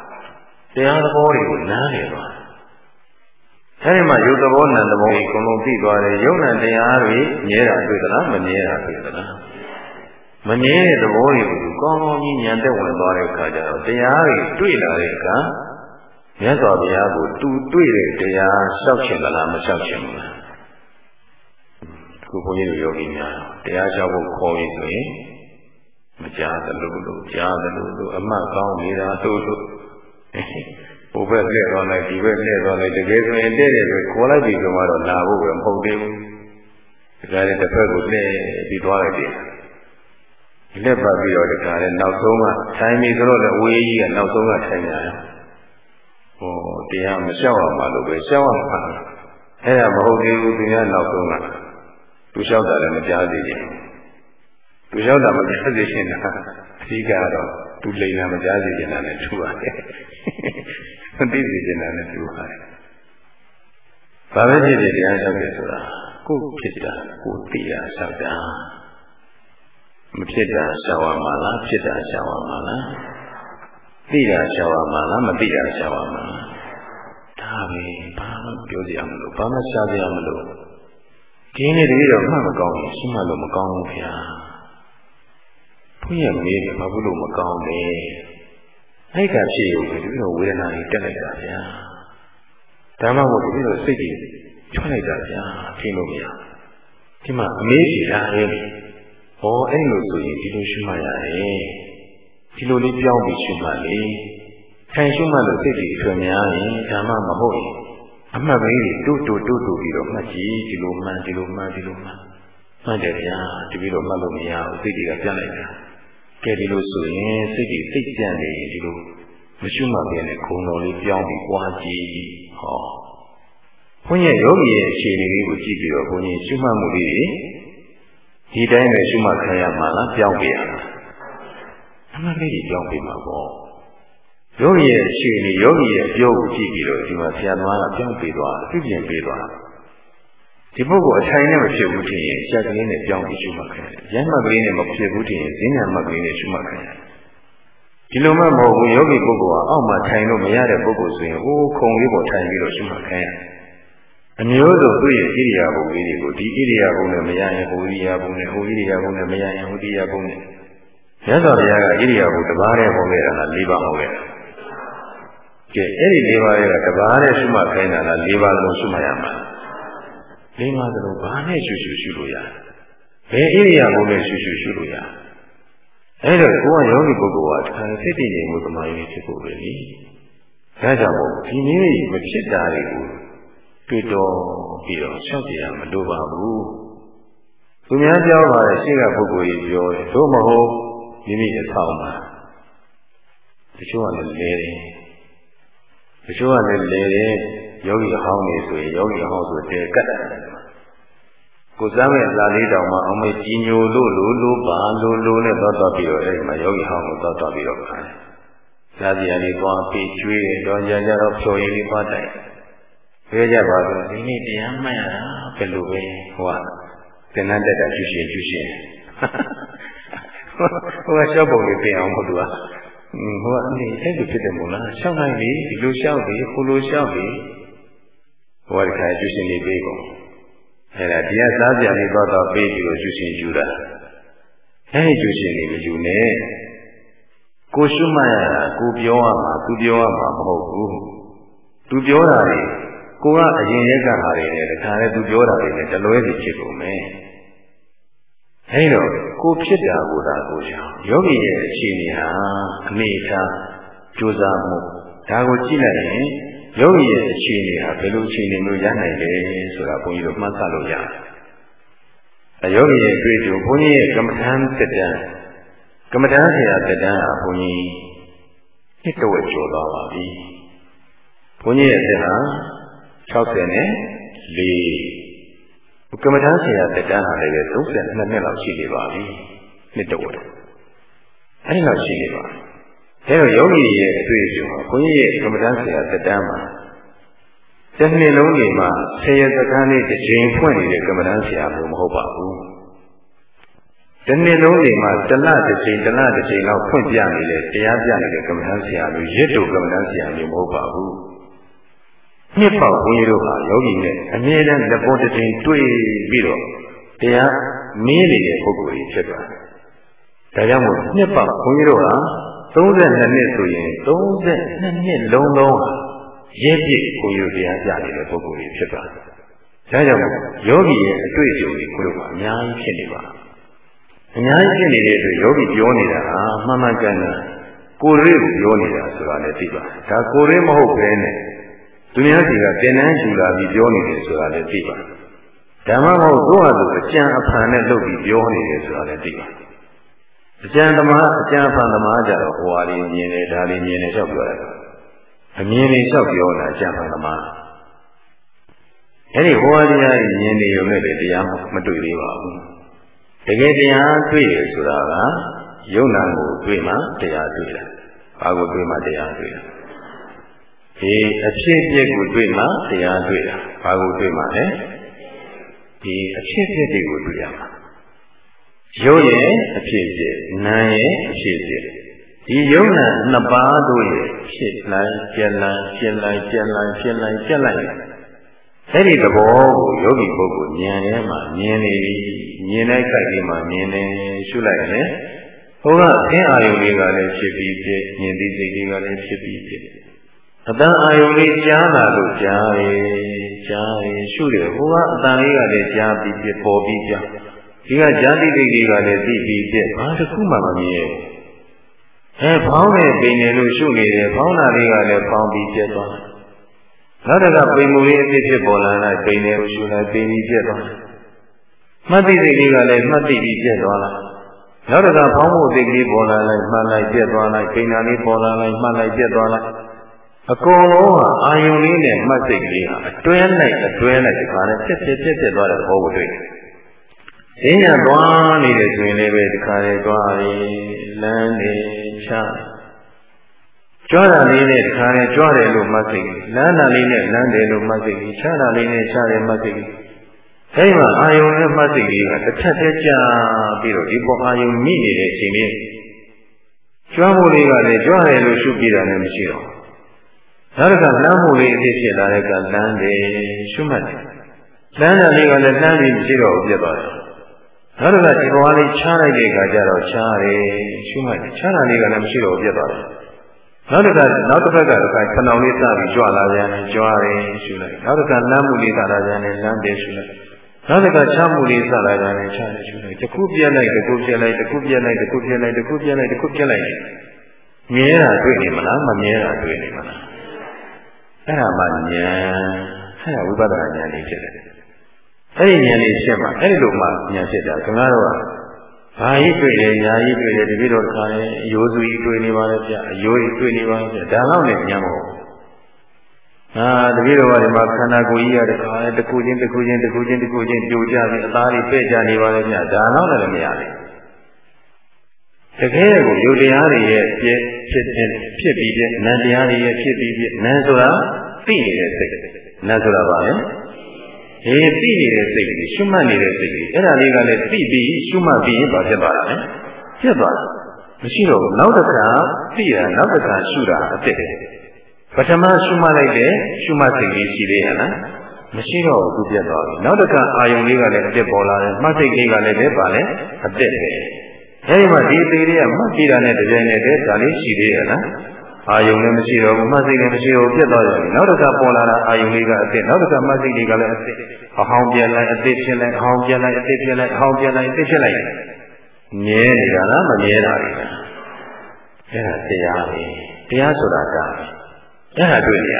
။တရားသဘောတွေကိုနားလည်သွားတယ်။အဲဒီမှာယုတ်သဘောနံသဘောကိုအကုန်လုံးသိသွားတယ်။ယုံနံတရားတွေမြဲတာတွေ့သလားမမြဲတာတွေ့သလား။မငြင်းတဲ့သဘောတွေကိုကောင်းကောင်းကြီးဉာဏ်သက်ဝင်သွားတဲ့အခါကျတော့တရားတွေတွေ့လာတဲ့အခါမြတ်စွာဘုရားကိုတူတွေ့တဲ့တရားလျှောက်ချင်လားမလျှောက်ချင်ဘူးလား ခုဘုန်းကြီးတို့ယောဂီများတရားလျှောက်ဖို့ခေါ်ရင်ဆိုရင်မကြားသလိုလိုကြားသလိုလိုအမှတ်ကောင်းနေတာတို့တို့ဘုဘက်လှည့်သွားလိုက်ဒီဘက်လှည့်သွားလိုက်တကယ်ဆိုရင်တဲ့တဲ့ပဲခေါ်လိုက်ပြီဆိုတော့လာဖို့ပဲမဟုတ်သေးဘူးဒါကြတဲ့တစ်ဖက်ကိုလှည့်ပြီးသွားလိုက်တယ်လက်ပတ်ပြီးတော့တခါလဲနောက်ဆုံးကထိုင်ပြီဆိုတော့လည်းဝေးကြီးကနောက်ဆုံးကထိုင်ရတယ်။ဟောတရားမလျှောက်အောင်ပါလို့ပဲလျှောက်အောင်ပါ။အဲ့ဒါမဟုတ်သေးဘူးသူများနောက်ဆုံးက သူလျှောက်တာလည်းမကြားသေးဘူး။သူလျှောက်တာမကြားသေးရှင်တာအဓိကတော့သူလိန်တာမကြားသေးရှင်တာနဲ့တူပါတယ်။မသိသေးရှင်တာနဲ့တူပါတယ်။ဘာပဲဖြစ်ဖြစ်တရားလျှောက်တယ်ဆိုတာကိုယ်ဖြစ်တာကိုယ်သိတာလျှောက်တာ။မဖြစ်တာရှာဝါမှာလားဖြစ်တာရှာဝါမှာလားသိတာရှာဝါမှာလားမသိတာရှာဝါမှာလားဒါပဲဘာမှပြောကြရမလို့ဘာမှရှာကြရမလို့ ဒီနေ့တည်းတော့မှမကောင်းဘူးရှိမှလို့မကောင်းဘူးဗျာဘုရားမေးတယ်ဘာလို့မကောင်းလဲအဲ့ကဖြစ်ရုံပဲဒီလိုဝေဒနာကြီးတက်လိုက်တာဗျာဒါမှမဟုတ်ဒီလိုစိတ်ကြီးချွတ်လိုက်တာဗျာထင်လို့မရဒီမှာအမေးကြီးတာရဲ့ဟောအဲ့လိုဆိုရင်ဒီလိုရှုမှတ်ရတယ်ဒီလိုလေးပြောင်းပြီးရှုမှတ်လေထိုင်ရှုမှတ်လို့စိတ်ကြီးအထွေများရင်ဓမ္မမဟုတ်ရင် အမှတ်ပဲတိုးတိုးတိုးတိုးပြီးတော့မှတ်ကြည့်ဒီလိုမှန်ဒီလိုမှန်ဒီလိုမှန်မှတ်တယ်ဗျာတပည့်တော်မှတ်လို့မရဘူးစိတ်ကြီးကပြတ်လိုက်တာကဲဒီလိုဆိုရင်စိတ်ကြီးစိတ်ကြံနေရင်ဒီလိုမရှုမှတ်ဘဲနဲ့ခုံတော်လေးပြောင်းပြီးပွားကြည့်ဟောဘုန်းကြီးယောဂီရဲ့အခြေအနေလေးကိုကြည့်ပြီးတော့ဘုန်းကြီးရှုမှတ်မှုလေးဒီတိုင်းပဲရှုမှတ်ခံရမှာလားပြောင်းပြရမှာအမှန်လေးကြီးပြောင်းပြမှာပေါ့ ယောဂီရဲ့အခြေအနေယောဂီရဲ့အပြောကိုကြည့်ပြီးတော့ဒီမှာဆရာသမားကပြောင်းပြသွားအဖြစ်ပြင်ပေးသွားဒီပုဂ္ဂိုလ်အထိုင်နဲ့မဖြစ်ဘူးထင်ရင်ဆရာကလေးနဲ့ပြောင်းပြီးရှုမှတ်ခံရတယ်။ရမ်းမှတ်ကလေးနဲ့မဖြစ်ဘူးထင်ရင်ဈဉ္ညာမှတ်ကလေးနဲ့ရှုမှတ်ခံရတယ်။ဒီလိုမှမဟုတ်ဘူးယောဂီပုဂ္ဂိုလ်ကအောက်မှာထိုင်လို့မရတဲ့ပုဂ္ဂိုလ်ဆိုရင်အိုးခုံလေးပေါ်ထိုင်ပြီးတော့ရှုမှတ်ခံရတယ်။အမျိုးစုံသူ့ရဲ့ဣရိယာပုလေးတွေကိုဒီဣရိယာပုနဲ့မရရင်ဟိုဣရိယာပုနဲ့ဟိုဣရိယာပုနဲ့မရရင်ဟိုဣရိယာပုနဲ့ရသော်ဘုရားကဣရိယာပုတစ်ပါးတည်းဟောခဲ့တာလား၄ပါးဟောခဲ့တာ။ ကဲအဲ့ဒီ၄ပါးရဲ့တစ်ပါးတည်းရှုမှတ်ခိုင်းတာလား၄ပါးလုံးရှုမှတ်ရမှာ။၄ပါးလုံးဘာနဲ့ရှုရှုရှုလို့ရ။ဘယ်ဣရိယာပုနဲ့ရှုရှုရှုလို့ရ။အဲ့တော့ကိုယ်ကယောဂီပုဂ္ဂိုလ်ကထိုင်စိတ်တည်ငြိမ်မှုသမာဓိဖြစ်ဖို့ပဲလေ။ဒါကြောင့်မို့ဒီနည်းမဖြစ်တာတွေကိုတွေ့တော့ပြီးတော့ရှောက်ကြရမလိုပါဘူးသူများပြောပါတယ်ရှေ့ကပုဂ္ဂိုလ်ကြီးပြောတယ်သို့မဟုတ်မိမိအဆောင်မှာတချို့ကလည်းလဲတယ် တချို့ကလည်းလဲတယ်ယောဂီဟောင်းနေဆိုရင်ယောဂီဟောင်းဆိုတဲကတ်တယ်ကိုစားမဲ့လာလေးတောင်မှအမေကြီးညိုလို့လို့လို့ပါလို့လို့နဲ့တော့တော့ပြီးတော့အဲ့ဒီမှာယောဂီဟောင်းကိုတော့တော့ပြီးတော့ခါတယ်။ဇာတိအလေးသွားပြီးကျွေးတော့ကြကြတော့ဖြော်ရည်လေးပွားတိုင်ပြောကြပါတော့ဒီနေ့တရားမှတ်ရတာဘယ်လိုပဲဟိုကသင်္นานတက်တာကျူရှင်ကျူရှင်ဟိုကရှောက်ပုံလေးပြင်အောင်မလို့က ဟိုကနေအဲ့လိုဖြစ်တယ်မို့လားရှောက်နိုင်ပြီဒီလိုရှောက်ပြီဟိုလိုရှောက်ပြီဟိုကတခါကျူရှင်လေးပေးကုန်အဲ့ဒါတရားစားကြလေးတော့တော့ပေးပြီးတော့ကျူရှင်ယူတာအဲ့ဒီကျူရှင်လေးမယူနဲ့ကိုရှုမှတ်ရတာကိုပြောရမှာသူပြောရမှာမဟုတ်ဘူးသူပြောတာလေကိုကအရင်ရက်ကဟာတွေနဲ့တခါလေသူပြောတာတွေနဲ့တလွဲစီဖြစ်ကုန်မယ်။ အဲဒီတော့ကိုဖြစ်တာကိုသာကိုကြောင့်ယောဂီရဲ့အခြေအနေဟာအနေထားကြိုးစားမှုဒါကိုကြည့်လိုက်ရင်ယောဂီရဲ့အခြေအနေဟာဘယ်လိုအခြေအနေမျိုးရနိုင်လဲဆိုတာဘုန်းကြီးတို့မှတ်သားလို့ရတယ်။အယောဂီရဲ့တွေ့ကြုံဘုန်းကြီးရဲ့ကမ္မထမ်းတက်တန်းကမ္မထမ်းဆရာတက်တန်းဟာဘုန်းကြီးနှစ်တဝက်ကျော်သွားပါပြီ။ဘုန်းကြီးရဲ့အသက်ဟာ60နဲ့4 ကမ္မထာဆရာတက်တန်းဟာလည်း32နှစ်လောက်ရှိနေပါပြီနှစ်တဝက်အဲဒီလောက်ရှိနေပါအဲတော့ယောဂီရဲ့အတွေ့အကြုံကဘုန်းကြီးရဲ့ကမ္မထာဆရာတက်တန်းမှာတစ်နှစ်လုံးနေမှာဆယ်ရစကားလေးတစ်ချိန်ဖွင့်နေတဲ့ကမ္မထာဆရာမျိုးမဟုတ်ပါဘူးတစ်နှစ်လုံးနေမှာတလတစ်ချိန်တလတစ်ချိန်လောက်ဖွင့်ပြနေတဲ့တရားပြနေတဲ့ကမ္မထာဆရာမျိုးရစ်တူကမ္မထာဆရာမျိုးမဟုတ်ပါဘူး နှစ်ပေါက်ဘုန်းကြီးတို့ဟာယောဂီနဲ့အမြဲတမ်းလက်ပေါ်တစ်ချိန်တွေ့ပြီးတော့တရားမင်းနေတဲ့ပုဂ္ဂိုလ်ကြီးဖြစ်သွားတယ်။ဒါကြောင့်မို့နှစ်ပေါက်ဘုန်းကြီးတို့ဟာ32နှစ်ဆိုရင်32နှစ်လုံးလုံးရဲပြည့်ဘုန်းကြီးတို့တရားပြနေတဲ့ပုဂ္ဂိုလ်ကြီးဖြစ်သွားတယ်။ဒါကြောင့်ယောဂီရဲ့အတွေ့အကြုံတွေကိုယ်တို့ကအများကြီးဖြစ်နေပါအများကြီးဖြစ်နေတဲ့အတွက်ယောဂီပြောနေတာဟာမှန်မှန်ကန်ကန်ကိုယ်ရေးကိုပြောနေတာဆိုတာလည်းသိပါဒါကိုယ်ရေးမဟုတ်ဘဲနဲ့ သူများစီကသင်္นานယူလာပြီးပြောနေတယ်ဆိုတာလည်းသိပါဓမ္မမဟုတ်သူ့ဟာသူအကျံအဖန်နဲ့လုပ်ပြီးပြောနေတယ်ဆိုတာလည်းသိပါအကျံသမားအကျံအဖန်သမားကြတော့ဟိုဟာလေးမြင်တယ်ဒါလေးမြင်တယ်လျှောက်ပြောတယ်အမြင်လေးလျှောက်ပြောတာအကျံအဖန်သမားအဲ့ဒီဟောတရားကြီးမြင်နေရုံနဲ့တရားမတွေ့သေးပါဘူးတကယ်တရားတွေ့ရဆိုတာကယုံနာကိုတွေ့မှတရားတွေ့တာဘာကိုတွေ့မှတရားတွေ့တာ ဒီအဖြစ်အပျက်ကိုတွေ့မှတရားတွေ့တာဘာကိုတွေ့မှလဲဒီအဖြစ်အပျက်တွေကိုတွေ့ရမှာရုပ်ရဲ့အဖြစ်အပျက်နာမ်ရဲ့အဖြစ်အပျက်ဒီယုံနာနှစ်ပါးတို့ရဲ့ဖြစ်လိုက်ပြက်လိုက်ပြက်လိုက်ပြက်လိုက်ပြက်လိုက်ပြက်လိုက်အဲ့ဒီသဘောကိုယောဂီပုဂ္ဂိုလ်ဉာဏ်ထဲမှာမြင်နေပြီမြင်တဲ့ခိုက်လေးမှာမြင်နေရှုလိုက်ရင်ဟိုကအင်းအာယုလေးကလည်းဖြစ်ပြီးပြည့်မြင်သိစိတ်လေးကလည်းဖြစ်ပြီးပြည့် အတန်အာယုလေးကြားလာလို့ကြားရကြားရရှုတယ်ဟိုကအတန်လေးကလည်းကြားပြီးပြပေါ်ပြီးကြားဒီကဇာတိတိတွေကလည်းသိပြီးပြက်ဘာတစ်ခုမှမမြင်အဲဖောင်းနဲ့ပိန်နေလို့ရှုနေတယ်ဖောင်းတာလေးကလည်းဖောင်းပြီးပြက်သွားနောက်တစ်ခါပိန်မှုလေးအဖြစ်ဖြစ်ပေါ်လာလိုက်ပိန်နေလို့ရှုလိုက်ပိန်ပြီးပြက်သွားမှတ်သိစိတ်လေးကလည်းမှတ်သိပြီးပြက်သွားလားနောက်တစ်ခါဖောင်းမှုသိကလေးပေါ်လာလိုက်မှတ်လိုက်ပြက်သွားလိုက်ပိန်တာလေးပေါ်လာလိုက်မှတ်လိုက်ပြက်သွားလိုက် အကုန်လုံးဟာအာယုံလေးနဲ့မှတ်စိတ်ကလေးဟာအတွဲလိုက်အတွဲလိုက်ဒီခါနဲ့ပြက်ပြက်ပြက်ပြက်သွားတဲ့သဘောကိုတွေ့တယ်။ဈဉ္ညာသွားနေတယ်ဆိုရင်လည်းပဲဒီခါလေးသွားပြီလမ်းနေချကြွားတာလေးနဲ့ဒီခါလေးကြွားတယ်လို့မှတ်စိတ်လမ်းတာလေးနဲ့လမ်းတယ်လို့မှတ်စိတ်ချတာလေးနဲ့ချတယ်မှတ်စိတ်အဲဒီမှာအာယုံနဲ့မှတ်စိတ်လေးကတစ်ထက်တည်းကြာပြီးတော့ဒီပေါ်အာယုံမိနေတဲ့အချိန်လေးကြွားဖို့လေးကလည်းကြွားတယ်လို့ရှုပြတာလည်းမရှိတော့ နောက်တစ်ခါလမ်းမှုလေးအဖြစ်ဖြစ်လာတဲ့ကလမ်းတယ်ရှုမှတ်တယ်လမ်းတာလေးကလည်းလမ်းပြီးမရှိတော့ဘူးပြတ်သွားတယ်နောက်တစ်ခါဒီဘဝလေးချားလိုက်တဲ့အခါကျတော့ချားတယ်ရှုမှတ်တယ်ချားတာလေးကလည်းမရှိတော့ဘူးပြတ်သွားတယ်နောက်တစ်ခါနောက်တစ်ဖက်ကတစ်ခါခဏောင်လေးစပြီးကြွလာပြန်တယ်ကြွားတယ်ရှုလိုက်နောက်တစ်ခါလမ်းမှုလေးစလာပြန်တယ်လမ်းတယ်ရှုလိုက်နောက်တစ်ခါချမှုလေးစလာပြန်တယ်ချတယ်ရှုလိုက်တစ်ခုပြက်လိုက်တစ်ခုပြက်လိုက်တစ်ခုပြက်လိုက်တစ်ခုပြက်လိုက်တစ်ခုပြက်လိုက်တစ်ခုပြက်လိုက်မြဲတာတွေ့နေမလားမမြဲတာတွေ့နေမလား အဲ့ဒါမှဉာဏ်အဲ့ဒါဝိပဿနာဉာဏ်လေးဖြစ်တယ်အဲ့ဒီဉာဏ်လေးဖြစ်မှာအဲ့ဒီလိုမှဉာဏ်ဖြစ်တာခင်ဗျားတို့ကဘာကြီးတွေ့တယ်ညာကြီးတွေ့တယ်တပည့်တော်ခါရင်အယိုးစုကြီးတွေ့နေပါလေဗျအယိုးကြီးတွေ့နေပါလေဗျဒါတော့လည်းဉာဏ်မဟုတ်အာတပည့်တော်ကဒီမှာခန္ဓာကိုယ်ကြီးရတဲ့ခါတခုချင်းတခုချင်းတခုချင်းတခုချင်းပြိုကျပြီးအသားတွေပဲ့ကြနေပါလေဗျဒါတော့လည်းမရဘူး တကယ်ကိုယုတ်တရားတွေရဲ့ဖြစ်ဖြစ်ဖြစ်ဖြစ်ပြီးပြနံတရားတွေရဲ့ဖြစ်ပြီးပြနံဆိုတာသိနေတဲ့စိတ်နံဆိုတာပါလေဟေးသိနေတဲ့စိတ်ကြီးရှုမှတ်နေတဲ့စိတ်ကြီးအဲ့ဒါလေးကလည်းသိပြီးရှုမှတ်ပြီးရင်ဘာဖြစ်သွားတာလဲဖြစ်သွားတာမရှိတော့ဘူးနောက်တစ်ခါသိတာနောက်တစ်ခါရှုတာအစ်စ်တယ်ပထမရှုမှတ်လိုက်တဲ့ရှုမှတ်စိတ်လေးရှိသေးရဲ့လားမရှိတော့ဘူးပြတ်သွားပြီနောက်တစ်ခါအာယုံလေးကလည်းအစ်စ်ပေါ်လာတယ်မှတ်စိတ်လေးကလည်းပဲပါလဲအစ်စ်ပဲ အဲဒီမှာဒီသေးလေးကမှတ်ကြည့်တာနဲ့တပြိုင်နက်တည်းဒါလေးရှိသေးရဲ့လားအာယုံလည်းမရှိတော့ဘူးမှတ်စိတ်လည်းမရှိတော့ပြတ်သွားတယ်နောက်တစ်ခါပေါ်လာတာအာယုံလေးကအစ်စ်နောက်တစ်ခါမှတ်စိတ်လေးကလည်းအစ်စ်အဟောင်းပြန်လိုက်အစ်စ်ဖြစ်လိုက်အဟောင်းပြန်လိုက်အစ်စ်ဖြစ်လိုက်အဟောင်းပြန်လိုက်အစ်စ်ဖြစ်လိုက်မြဲနေတာလားမမြဲတာလေအဲ့ဒါတရားပဲတရားဆိုတာကအဲ့ဒါတွေ့နေရ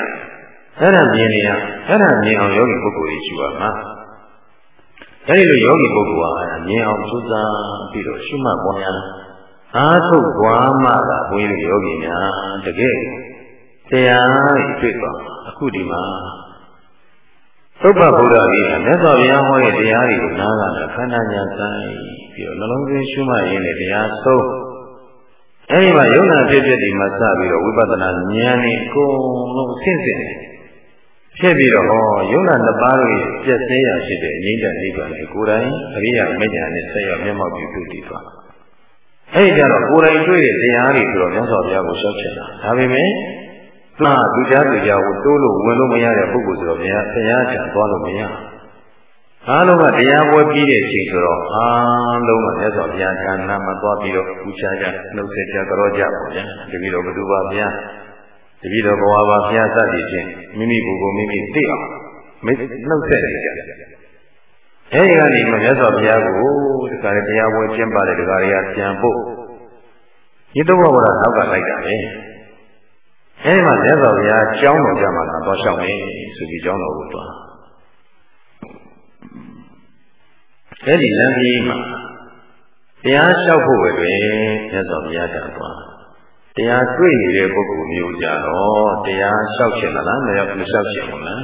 အဲ့ဒါမြင်နေရအဲ့ဒါမြင်အောင်ယောဂီပုဂ္ဂိုလ်ကြီးရှိပါမှာ အဲဒီလိုယောဂီပုဂ္ဂိုလ်ဟာမြင်အောင်စူးစမ်းပြီးတော့ရှုမှတ်ပေါ်များအားထုတ်သွားမှသာဘုန်းကြီးတို့ယောဂီများတကယ်တရားတွေ့သွားအခုဒီမှာသုဘဗုဒ္ဓကြီးကမြတ်စွာဘုရားဟောတဲ့တရားတွေကိုနားကလည်းခန္ဓာညာဆိုင်ပြီးတော့နှလုံးသွင်းရှုမှတ်ရင်းနဲ့တရားဆုံးအဲဒီမှာယုံနာဖြစ်ဖြစ်ဒီမှာစပြီးတော့ဝိပဿနာဉာဏ်နဲ့အကုန်လုံးဆင့်ဆင့် ဖြစ်ပြီးတော့ဟောယုံနာနှစ်ပါးတို့ရဲ့ပြည့်စဲရာရှိတဲ့အငြိမ့်တဲ့နိဗ္ဗာန်ကိုကိုယ်တိုင်အရိယာမဉ္ဇဏ်နဲ့ဆက်ရောက်မျက်မှောက်ပြုပြုတည်သွားအဲဒီကြတော့ကိုယ်တိုင်တွေ့တဲ့တရားတွေဆိုတော့မြတ်စွာဘုရားကိုရှောက်ချင်တာဒါပေမဲ့သူကသူကြားသူကြားကိုတိုးလို့ဝင်လို့မရတဲ့ပုဂ္ဂိုလ်ဆိုတော့ဘုရားဆရာချံသွားလို့မရအားလုံးကတရားပွဲပြီးတဲ့အချိန်ဆိုတော့အားလုံးကမြတ်စွာဘုရားဌာနမှာသွားပြီးတော့ပူဇော်ကြနှုတ်ဆက်ကြကြောကြပါဗျာတပည့်တော်ဘုသူပါဗျာ တပည့်တော်ဘဝပါဘုရားသတ္တိဖြင့်မိမိကိုယ်ကိုမိမိသိအောင်မိနှုတ်ဆက်နေကြအဲဒီကနေမှမြတ်စွာဘုရားကိုဒီကနေ့တရားပွဲကျင်းပတဲ့ဒီကနေ့ကပြန်ဖို့ဤတော့ဘဝနောက်ကလိုက်တာပဲအဲဒီမှာမြတ်စွာဘုရားကြောင်းတော်ကြမှာတော့ရှောက်နေဆိုပြီးကြောင်းတော်ကိုသွားအဲဒီလမ်းကြီးမှာတရားလျှောက်ဖို့ပဲတွင်မြတ်စွာဘုရားကသွား တရားတွေ့နေတဲ့ပုဂ္ဂိုလ်မျိုးကြတော့တရားလျှောက်ချင်လားမရောက်မလျှောက်ချင်ဘူးလား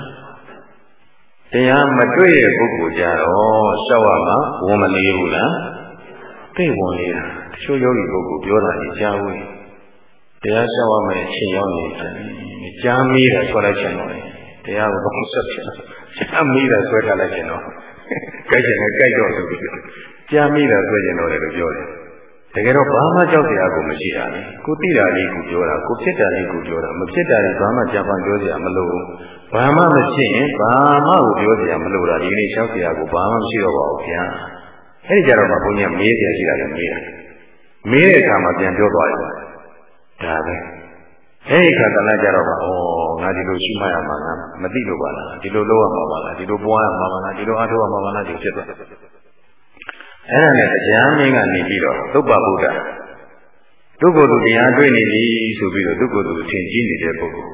တရားမတွေ့တဲ့ပုဂ္ဂိုလ်ကြတော့လျှောက်ရမှာဝန်မလေးဘူးလားသိဝန်လေးတာတချို့ယောဂီပုဂ္ဂိုလ်ပြောတာကြီးကြားဘူးတရားလျှောက်ရမယ်အချိန်ရောက်နေတယ်ကြားမီးတာဆွဲလိုက်ချင်တော့တရားကိုတော့ဆက်ချင်ကြားမီးတာဆွဲထားလိုက်ချင်တော့ကြိုက်ချင်တယ်ကြိုက်တော့ဆိုပြီးကြားမီးတာဆွဲချင်တော့တယ်လို့ပြောတယ် တကယ်တော့ဘာမှကြောက်စရာကိုမရှိတာလေကိုသိတာလေးကိုပြောတာကိုဖြစ်တာလေးကိုပြောတာမဖြစ်တာလေးဘာမှကြံပန်ပြောစရာမလိုဘူးဘာမှမဖြစ်ရင်ဘာမှကိုပြောစရာမလိုတာဒီနေ့ရှောက်စရာကိုဘာမှမရှိတော့ပါဘူးဗျာအဲ့ဒီကြတော့မှဘုန်းကြီးမေးစရာရှိတာလည်းမေးတာမေးတဲ့အခါမှာပြန်ပြောသွားတယ်ဒါပဲအဲ့ဒီခါကလည်းကြတော့ပါဩငါဒီလိုရှိမှရမှာငါမသိလို့ပါလားဒီလိုလုပ်ရမှာပါလားဒီလိုပွားရမှာပါလားဒီလိုအားထုတ်ရမှာပါလားဒီဖြစ်သွား အဲ့ဒါနဲ့တရားမင်းကနေပြီးတော့သုပ္ပဗုဒ္ဓဒုက္ခသူတရားတွေ့နေပြီဆိုပြီးတော့ဒုက္ခသူထင်ကြီးနေတဲ့ပုဂ္ဂိုလ်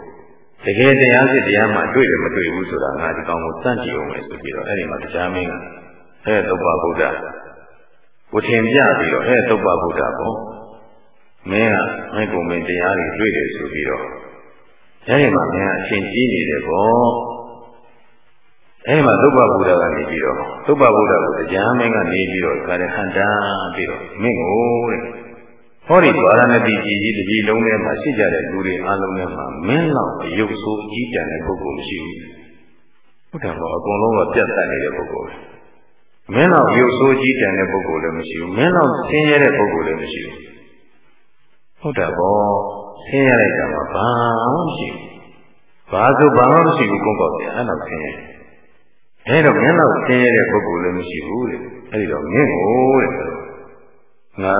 တကယ်တရားစစ်တရားမှတွေ့တယ်မတွေ့ဘူးဆိုတာငါဒီကောင်ကိုစန့်ကြည့်အောင်မယ်ဆိုပြီးတော့အဲ့ဒီမှာတရားမင်းကအဲ့သုပ္ပဗုဒ္ဓကိုထင်ပြပြီးတော့အဲ့သုပ္ပဗုဒ္ဓကိုမင်းကမင်းကိုမင်းတရားတွေတွေ့တယ်ဆိုပြီးတော့အဲဒီမှာမင်းကအရှင်ကြီးနေတယ်ပေါ့ အဲဒီမှာသုဘဗုဒ္ဓကနေပြီးတော့သုဘဗုဒ္ဓကိုတရားမင်းကနေပြီးတော့ခါတဲ့ဟန်တာပြီးတော့မင်းကိုတဲ့ဟောဒီဗာရဏတိကြီးကြီးတကြီးလုံးထဲမှာရှိကြတဲ့လူတွေအားလုံးထဲမှာမင်းလောက်အယုတ်ဆိုးအကြီးတန်းတဲ့ပုဂ္ဂိုလ်မရှိဘူးဟုတ်တယ်ပေါ့အကုန်လုံးကပြတ်တက်နေတဲ့ပုဂ္ဂိုလ်မင်းလောက်ရုပ်ဆိုးကြီးတန်တဲ့ပုဂ္ဂိုလ်လည်းမရှိဘူးမင်းလောက်ဆင်းရဲတဲ့ပုဂ္ဂိုလ်လည်းမရှိဘူးဟုတ်တယ်ပေါ့ဆင်းရဲလိုက်တာမှဘာမှမရှိဘူးဘာဆိုဘာမှမရှိဘူးကိုယ့်ကောက်ပြန်အဲ့တော့ဆင်းရဲ အဲ့တော့မင်းလောက်ဆင်းရဲတဲ့ပုဂ္ဂိုလ်လည်းမရှိဘူးတဲ့အဲ့ဒီတော့မင်းကိုတဲ့ငါ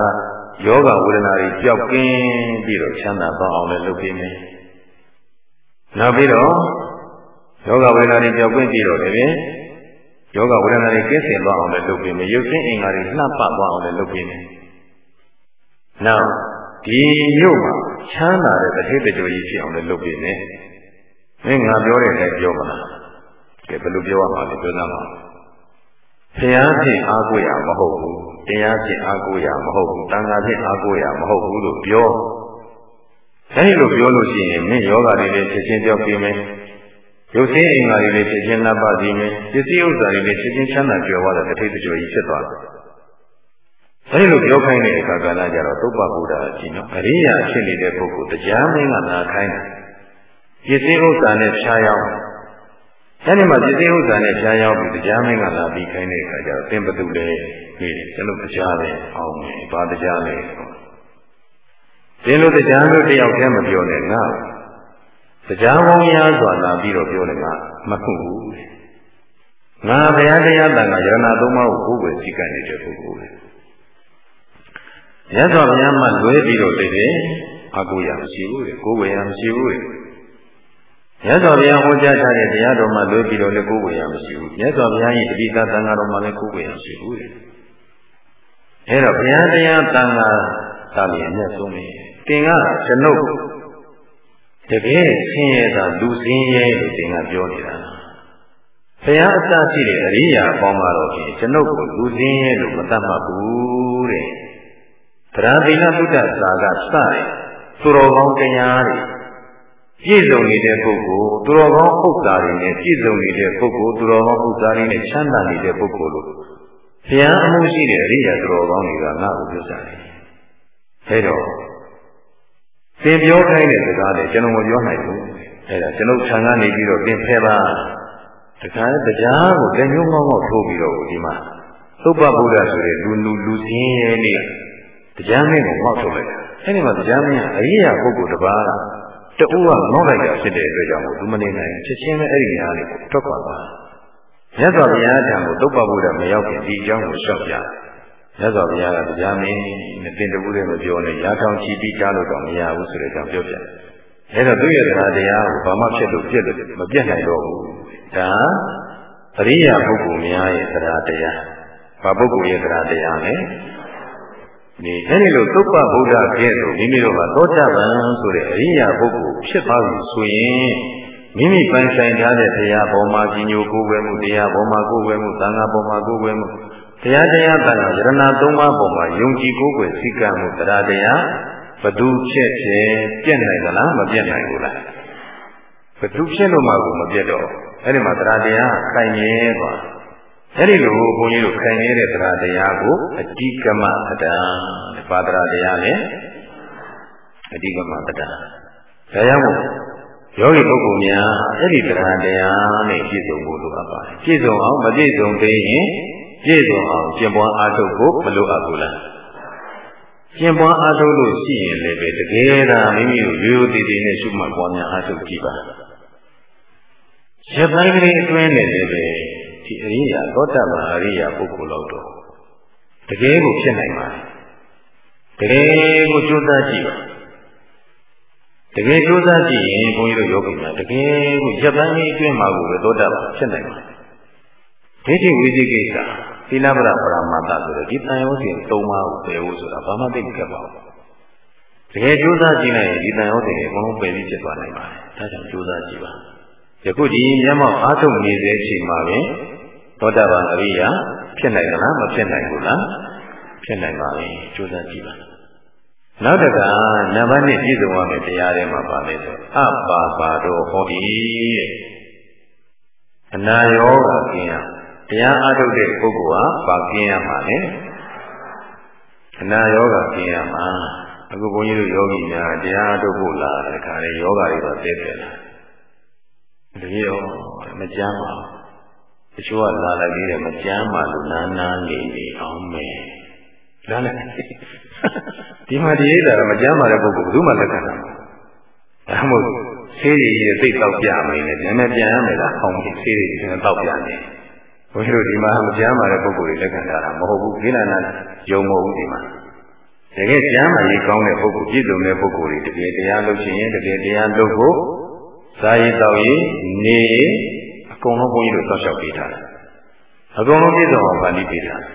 ယောဂဝေဒနာတွေကြောက်ကင်းပြီးတော့ချမ်းသာသွားအောင်လည်းလုပ်ပေးမယ်နောက်ပြီးတော့ယောဂဝေဒနာတွေကြောက်ကင်းပြီးတော့လည်းယောဂဝေဒနာတွေကင်းစင်သွားအောင်လည်းလုပ်ပေးမယ်ရုပ်ဆင်းအင်္ဂါတွေလှပသွားအောင်လည်းလုပ်ပေးမယ်နောက်ဒီမြို့မှာချမ်းသာတဲ့တတိတကြိုကြီးဖြစ်အောင်လည်းလုပ်ပေးမယ်မင်းငါပြောတဲ့အတိုင်းပြောမလား ကဲဘယ်လိုပြောရမှာလဲပြောသားမှာဘုရားဖြင့်အားကိုးရမဟုတ်ဘူးတရားဖြင့်အားကိုးရမဟုတ်ဘူးတန်ခါဖြင့်အားကိုးရမဟုတ်ဘူးလို့ပြောအဲဒီလိုပြောလို့ရှိရင်မင်းယောဂတွေလည်းချက်ချင်းပြောပြမယ်ရုပ်ဆင်းအင်္ဂါတွေလည်းချက်ချင်းနှပ်ပါသည်မယ်ပစ္စည်းဥစ္စာတွေလည်းချက်ချင်းချမ်းသာကြွယ်ဝတဲ့တထိတ်ကြွယ်ကြီးဖြစ်သွားတယ်အဲဒီလိုပြောခိုင်းတဲ့အခါကလည်းကြတော့သုပ္ပဗုဒ္ဓအကြီးနော်အရိယာဖြစ်နေတဲ့ပုဂ္ဂိုလ်တရားမင်းကနာခိုင်းတယ်ပစ္စည်းဥစ္စာနဲ့ဖြားရောက် အဲဒီမှာပစ္စည်းဥစ္စာနဲ့ဖြားရောက်ပြီးတရားမင်းကလာပြီးခိုင်းတဲ့အခါကျတော့သင်ဘသူလဲနေတယ်ကျွန်တော်တရားပဲအောင်မယ်ဘာတရားလဲသင်တို့တရားတို့တယောက်တည်းမပြောနဲ့ငါတရားပေါင်းများစွာလာပြီးတော့ပြောတယ်ငါမဟုတ်ဘူးငါဘုရားတရားတန်ခါယရဏသုံးပါးကိုကိုယ်ပဲစိတ်ကနေတဲ့ပုဂ္ဂိုလ်ပဲရသော်ဘုရားမှလွဲပြီးတော့တည်းတယ်အကူရမရှိဘူးလေကိုယ်ဝေရမရှိဘူးလေ မြတ်စွာဘုရားဟောကြားထားတဲ့တရားတော်မှလွဲပြီးတော့လည်းကိုယ်ဝေရမရှိဘူးမြတ်စွာဘုရားရဲ့တပိသသံဃာတော်မှလည်းကိုယ်ဝေရမရှိဘူးလေအဲတော့ဘုရားတရားသံဃာသာလျှင်အမျက်ဆုံးပဲသင်ကကျွန်ုပ်တကယ်ဆင်းရဲတာလူဆင်းရဲလို့သင်ကပြောနေတာဘုရားအစရှိတဲ့အရိယာအပေါင်းကတော့ကျွန်ုပ်ကိုလူဆင်းရဲလို့မသတ်မှတ်ဘူးတဲ့ဗရာသီလသုဒ္ဓစာကစတယ်သူတော်ကောင်းတရားတွေ ပြည့်စုံနေတဲ့ပုဂ္ဂိုလ်သူတော်ကောင်းဥစ္စာတွေနဲ့ပြည့်စုံနေတဲ့ပုဂ္ဂိုလ်သူတော်ကောင်းဥစ္စာတွေနဲ့ချမ်းသာနေတဲ့ပုဂ္ဂိုလ်လို့ဘုရားအမှုရှိတဲ့အရိယာသူတော်ကောင်းတွေကငါ့ကိုပြောကြတယ်အဲတော့သင်ပြောခိုင်းတဲ့စကားလေကျွန်တော်မပြောနိုင်ဘူးအဲဒါကျွန်ုပ်ခြံကနေပြီးတော့သင်ဖဲပါတခါတရားကိုလက်ညှိုးငေါငေါထိုးပြီးတော့ဒီမှာသုပ္ပဗုဒ္ဓဆိုတဲ့လူလူလူစင်းရဲလေးတရားမင်းကိုငေါ့ထုတ်လိုက်အဲဒီမှာတရားမင်းကအရိယာပုဂ္ဂိုလ်တစ်ပါး ကတူကငေါ့လိုက်တာဖြစ်တဲ့အတွက်ကြောင့်သူမနေနိုင်ချက်ချင်းပဲအဲ့ဒီနေရာလေးကိုထွက်ခွာသွားမြတ်စွာဘုရားထံကိုသုပ္ပဗုဒ္ဓမရောက်ခင်ဒီအကြောင်းကိုရှောက်ပြမြတ်စွာဘုရားကတရားမင်းနဲ့တင်တကူလည်းမပြောနဲ့ရာထောင်ချီပြီးကြားလို့တော့မရဘူးဆိုတဲ့အကြောင်းပြောပြအဲ့တော့သူ့ရဲ့တရားတရားကိုဘာမှဖြစ်လို့ပြက်လို့မပြတ်နိုင်တော့ဘူးဒါအရိယာပုဂ္ဂိုလ်များရဲ့တရားတရားဘာပုဂ္ဂိုလ်ရဲ့တရားတရားလဲ ဒီအဲဒီလိုသုပ္ပဗုဒ္ဓကဲ့သို့မိမိတို့ကသောတာပန်ဆိုတဲ့အရိယာပုဂ္ဂိုလ်ဖြစ်သွားပြီဆိုရင်မိမိပိုင်ဆိုင်ထားတဲ့တရားပေါ်မှာကြီးညိုကိုယ်ဝဲမှုတရားပေါ်မှာကိုယ်ဝဲမှုသံဃာပေါ်မှာကိုယ်ဝဲမှုတရားတရားတန်ခါယရဏသုံးပါးပေါ်မှာယုံကြည်ကိုယ်ွယ်စိတ်ကမှုတရားတရားဘသူဖြစ်ဖြစ်ပြည့်နိုင်သလားမပြည့်နိုင်ဘူးလားဘသူဖြစ်လို့မှကိုမပြည့်တော့အဲ့ဒီမှာတရားတရားခိုင်မြဲသွား အဲ့ဒီလိုဘုန်းကြီးတို့ခိုင်နေတဲ့တရားတရားကိုအဓိကမပဒံပါတရားတရားလေအဓိကမပဒံဒါကြောင့်မို့ယောဂီပုဂ္ဂိုလ်များအဲ့ဒီတရားတရားနဲ့ပြည့်စုံဖို့လိုအပ်ပါတယ်ပြည့်စုံအောင်မပြည့်စုံသေးရင်ပြည့်စုံအောင်ကျင့်ပွားအားထုတ်ဖို့မလိုအပ်ဘူးလားကျင့်ပွားအားထုတ်လို့ရှိရင်လည်းပဲတကယ်သာမိမိတို့ရိုးရိုးတည်တည်နဲ့ရှုမှတ်ပွားများအားထုတ်ကြည့်ပါရပိုင်းကလေးအတွင်းနဲ့လည်းပဲ ဒီအရိယာသောတပန်အရိယာပုဂ္ဂိုလ်လောက်တော့တကယ်ကိုဖြစ်နိုင်ပါတယ်တကယ်ကိုကြိုးစားကြည့်ပါတကယ်ကြိုးစားကြည့်ရင်ဘုန်းကြီးတို့ယောဂီများတကယ်ကိုရပိုင်းလေးအတွင်းမှာကိုပဲသောတပန်ဖြစ်နိုင်ပါတယ်ဒိဋ္ဌိဝိသိကိစ္စသီလပရပရမတ္တဆိုတော့ဒီတန်ရုံးစဉ်၃ပါးကိုပယ်ဖို့ဆိုတာဘာမှသိမကြပါဘူးတကယ်ကြိုးစားကြည့်လိုက်ရင်ဒီတန်ရုံးစဉ်တွေအကုန်လုံးပယ်ပြီးဖြစ်သွားနိုင်ပါတယ်ဒါကြောင့်ကြိုးစားကြည့်ပါယခုဒီမျက်မှောက်အားထုတ်နေတဲ့အချိန်မှာပဲ သောတာပန်အရိယာဖြစ်နိုင်သလားမဖြစ်နိုင်ဘူးလားဖြစ်နိုင်ပါပြီကြိုးစားကြည့်ပါနောက်တကနံပါတ်1ပြည့်စုံရမယ့်တရားတွေမှာပါမယ်ဆိုအပါပါတော်ဟောဒီတဲ့အနာရောဂါကင်းရတရားအားထုတ်တဲ့ပုဂ္ဂိုလ်ဟာပါကင်းရမှာလေအနာရောဂါကင်းရမှာအခုဘုန်းကြီးတို့ယောဂီများတရားအားထုတ်ဖို့လာတဲ့ခါလေယောဂါတွေတော့သိတယ်လားတကယ်ရောမကြမ်းပါဘူး တချို့ကလာလိုက်ပြီးတယ်မကြမ်းပါလို့နားနားနေနေအောင်မယ်ဒါနဲ့ဒီမှာဒီရိတာမကြမ်းပါတဲ့ပုဂ္ဂိုလ်ဘယ်သူမှလက်ခံတာမဟုတ်ဒါမှမဟုတ်ဆေးရည်ရဲ့သိတော့ပြမယ်လေနည်းနည်းပြန်ရမယ်လားအောင်ပြီဆေးရည်ကတော့ပြနေဘုန်းကြီးတို့ဒီမှာမကြမ်းပါတဲ့ပုဂ္ဂိုလ်တွေလက်ခံတာမဟုတ်ဘူးကိလနာယုံမဟုတ်ဘူးဒီမှာတကယ်ကြမ်းပါရေးကောင်းတဲ့ပုဂ္ဂိုလ်ပြည့်စုံတဲ့ပုဂ္ဂိုလ်တွေတကယ်တရားလုပ်ခြင်းရင်တကယ်တရားလုပ်ဖို့စာရေးတောက်ရေးနေရေးအ ကုန်လုံးဘုန်းကြီးတို့ဆောက်ရှောက်ပေးထားတယ်အကုန်လုံးပြည့်စုံအောင်ဗာဏိပေးထားတယ်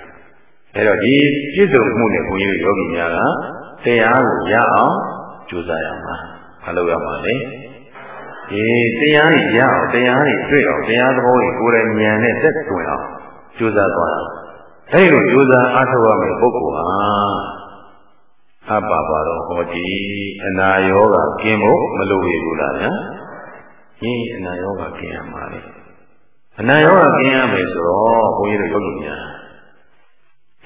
အဲတော့ဒီပြည့်စုံမှုနဲ့ဘုန်းကြီးတို့ယောဂီများကတရားကိုရအောင်ကြိုးစားရမှာမလုပ်ရမှာလေဒီတရားကြီးရအောင်တရားကြီးတွေ့အောင်တရားသဘောကြီးကိုယ်တိုင်ဉာဏ်နဲ့သက်သွင်းအောင်ကြိုးစားသွားအဲဒီလိုကြိုးစားအားထုတ်ရမယ့်ပုဂ္ဂိုလ်ဟာအပ္ပပါတော်ဟောတိအနာယောဂကင်းဖို့မလိုရဘူးလားဗျာဒီအနာယောဂကင်းရမှာလေ အနာယောဂကင်းရမယ်ဆိုတော့ဘုန်းကြီးတို့ယောဂီများ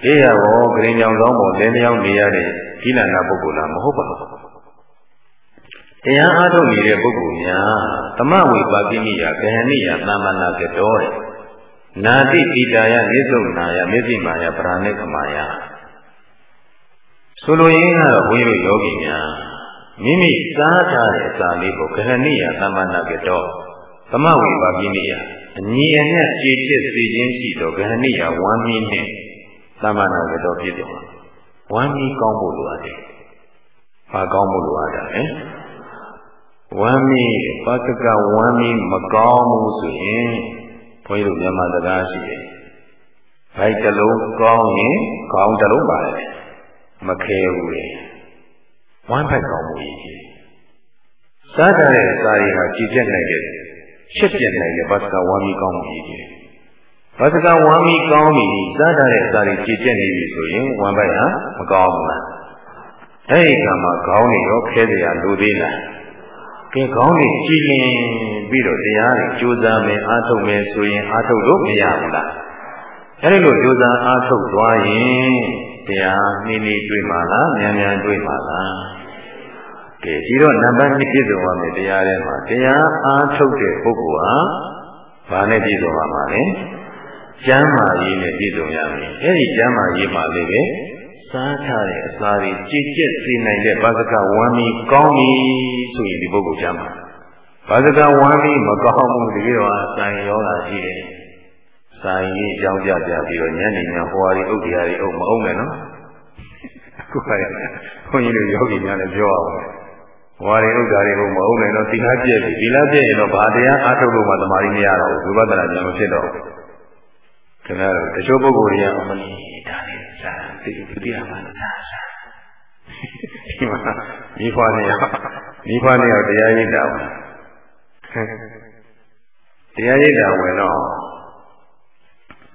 အေးရဘောဂရင်ကြောင်ကောင်းပေါ်လဲလျောင်းနေရတဲ့ကိလနာပုဂ္ဂိုလ်လားမဟုတ်ပါဘူးတရားအားထုတ်နေတဲ့ပုဂ္ဂိုလ်များသမဝေပါကိမိယဂဟဏိယသမ္မာနာကတော်တဲ့နာတိပိတာယနိသုနာယမေဇိမာယပရာဏိကမာယဆိုလိုရင်းကတော့ဘုန်းကြီးတို့ယောဂီများမိမိစားထားတဲ့အစာလေးကိုဂဟဏိယသမ္မာနာကတော် သမဝေပါကိမိယအညီအမျှကြည်ဖြစ်စေခြင်းရှိသောဂဟဏိယဝမ်းမီးနှင့်သမ္မာနာကတော်ဖြစ်တော်ဝမ်းမီးကောင်းဖို့လိုအပ်တယ်။ဘာကောင်းဖို့လိုအပ်တာလဲ။ဝမ်းမီးပကကဝမ်းမီးမကောင်းဘူးဆိုရင်ဘုန်းကြီးတို့မြန်မာစကားရှိတယ်။ဘိုက်တစ်လုံးကောင်းရင်ကောင်းတစ်လုံးပါတယ်။မခဲဘူးလေ။ဝမ်းဘက်ကောင်းမှုကြီးကြီး။စားကြတဲ့စားရီဟာကြည်ပြတ်နိုင်တဲ့ ရှစ်ပြတ်နိုင်တဲ့ပကကဝမ်းမီးကောင်းမှုကြီးကြီး။ဘာစကဝမ်းမီကောင်းပြီစားထားတဲ့စားတွေကြည်ကျက်နေပြီဆိုရင်ဝမ်းပိုက်ဟာမကောင်းဘူးလားအဲဒီကမှခေါင်းတွေရောခဲတရားလိုသေးလားကဲခေါင်းတွေကြည်လင်ပြီးတော့တရားတွေကြိုးစားမယ်အားထုတ်မယ်ဆိုရင်အားထုတ်လို့မရဘူးလားအဲဒီလိုကြိုးစားအားထုတ်သွားရင်တရားနှီးနှီးတွေ့မှာလားမြန်မြန်တွေ့မှာလား ကဲဒီတော့နံပါတ်2ပြည့်စုံရမယ်တရားထဲမှာတရားအားထုတ်တဲ့ပုဂ္ဂိုလ်ဟာဘာနဲ့ပြည့်စုံရမှာလဲကျမ်းမာရေးနဲ့ပြည့်စုံရမယ်။အဲဒီကျမ်းမာရေးမှာလည်းပဲစားထားတဲ့အစာတွေကြည်ကျက်စေနိုင်တဲ့ဘာစကဝမ်းမီကောင်းပြီဆိုရင်ဒီပုဂ္ဂိုလ်ကျမ်းမာ။ဘာစကဝမ်းမီမကောင်းဘူးတကယ်တော့ဆိုင်ရောဂါရှိတယ်။ဆိုင်ကြီးအကြောင်းပြပြပြီးတော့ညနေညဟိုဟာတွေဥဒ္ဒရာတွေအုပ်မအုပ်နဲ့နော်။အခုကခွန်ကြီးတို့ယောဂီများလည်းပြောအောင်။ ဟွာတွေဥဒ္ဒါတွေကိုမဟုတ်နိုင်တော့သီလပြည့်ပြီသီလပြည့်ရင်တော့ဘာတရားအားထုတ်လို့မှတမာရီမရတော့ဘူးဝိပဿနာဉာဏ်မဖြစ်တော့ဘူးခင်ဗျားတို့တချို့ပုဂ္ဂိုလ်တွေကအမလီဒါလေးစားသိဒုတိယမှာစားစားဒီမှာမိဖွားနေရမိဖွားနေရတရားရိပ်တာဝင်တရားရိပ်တာဝင်တော့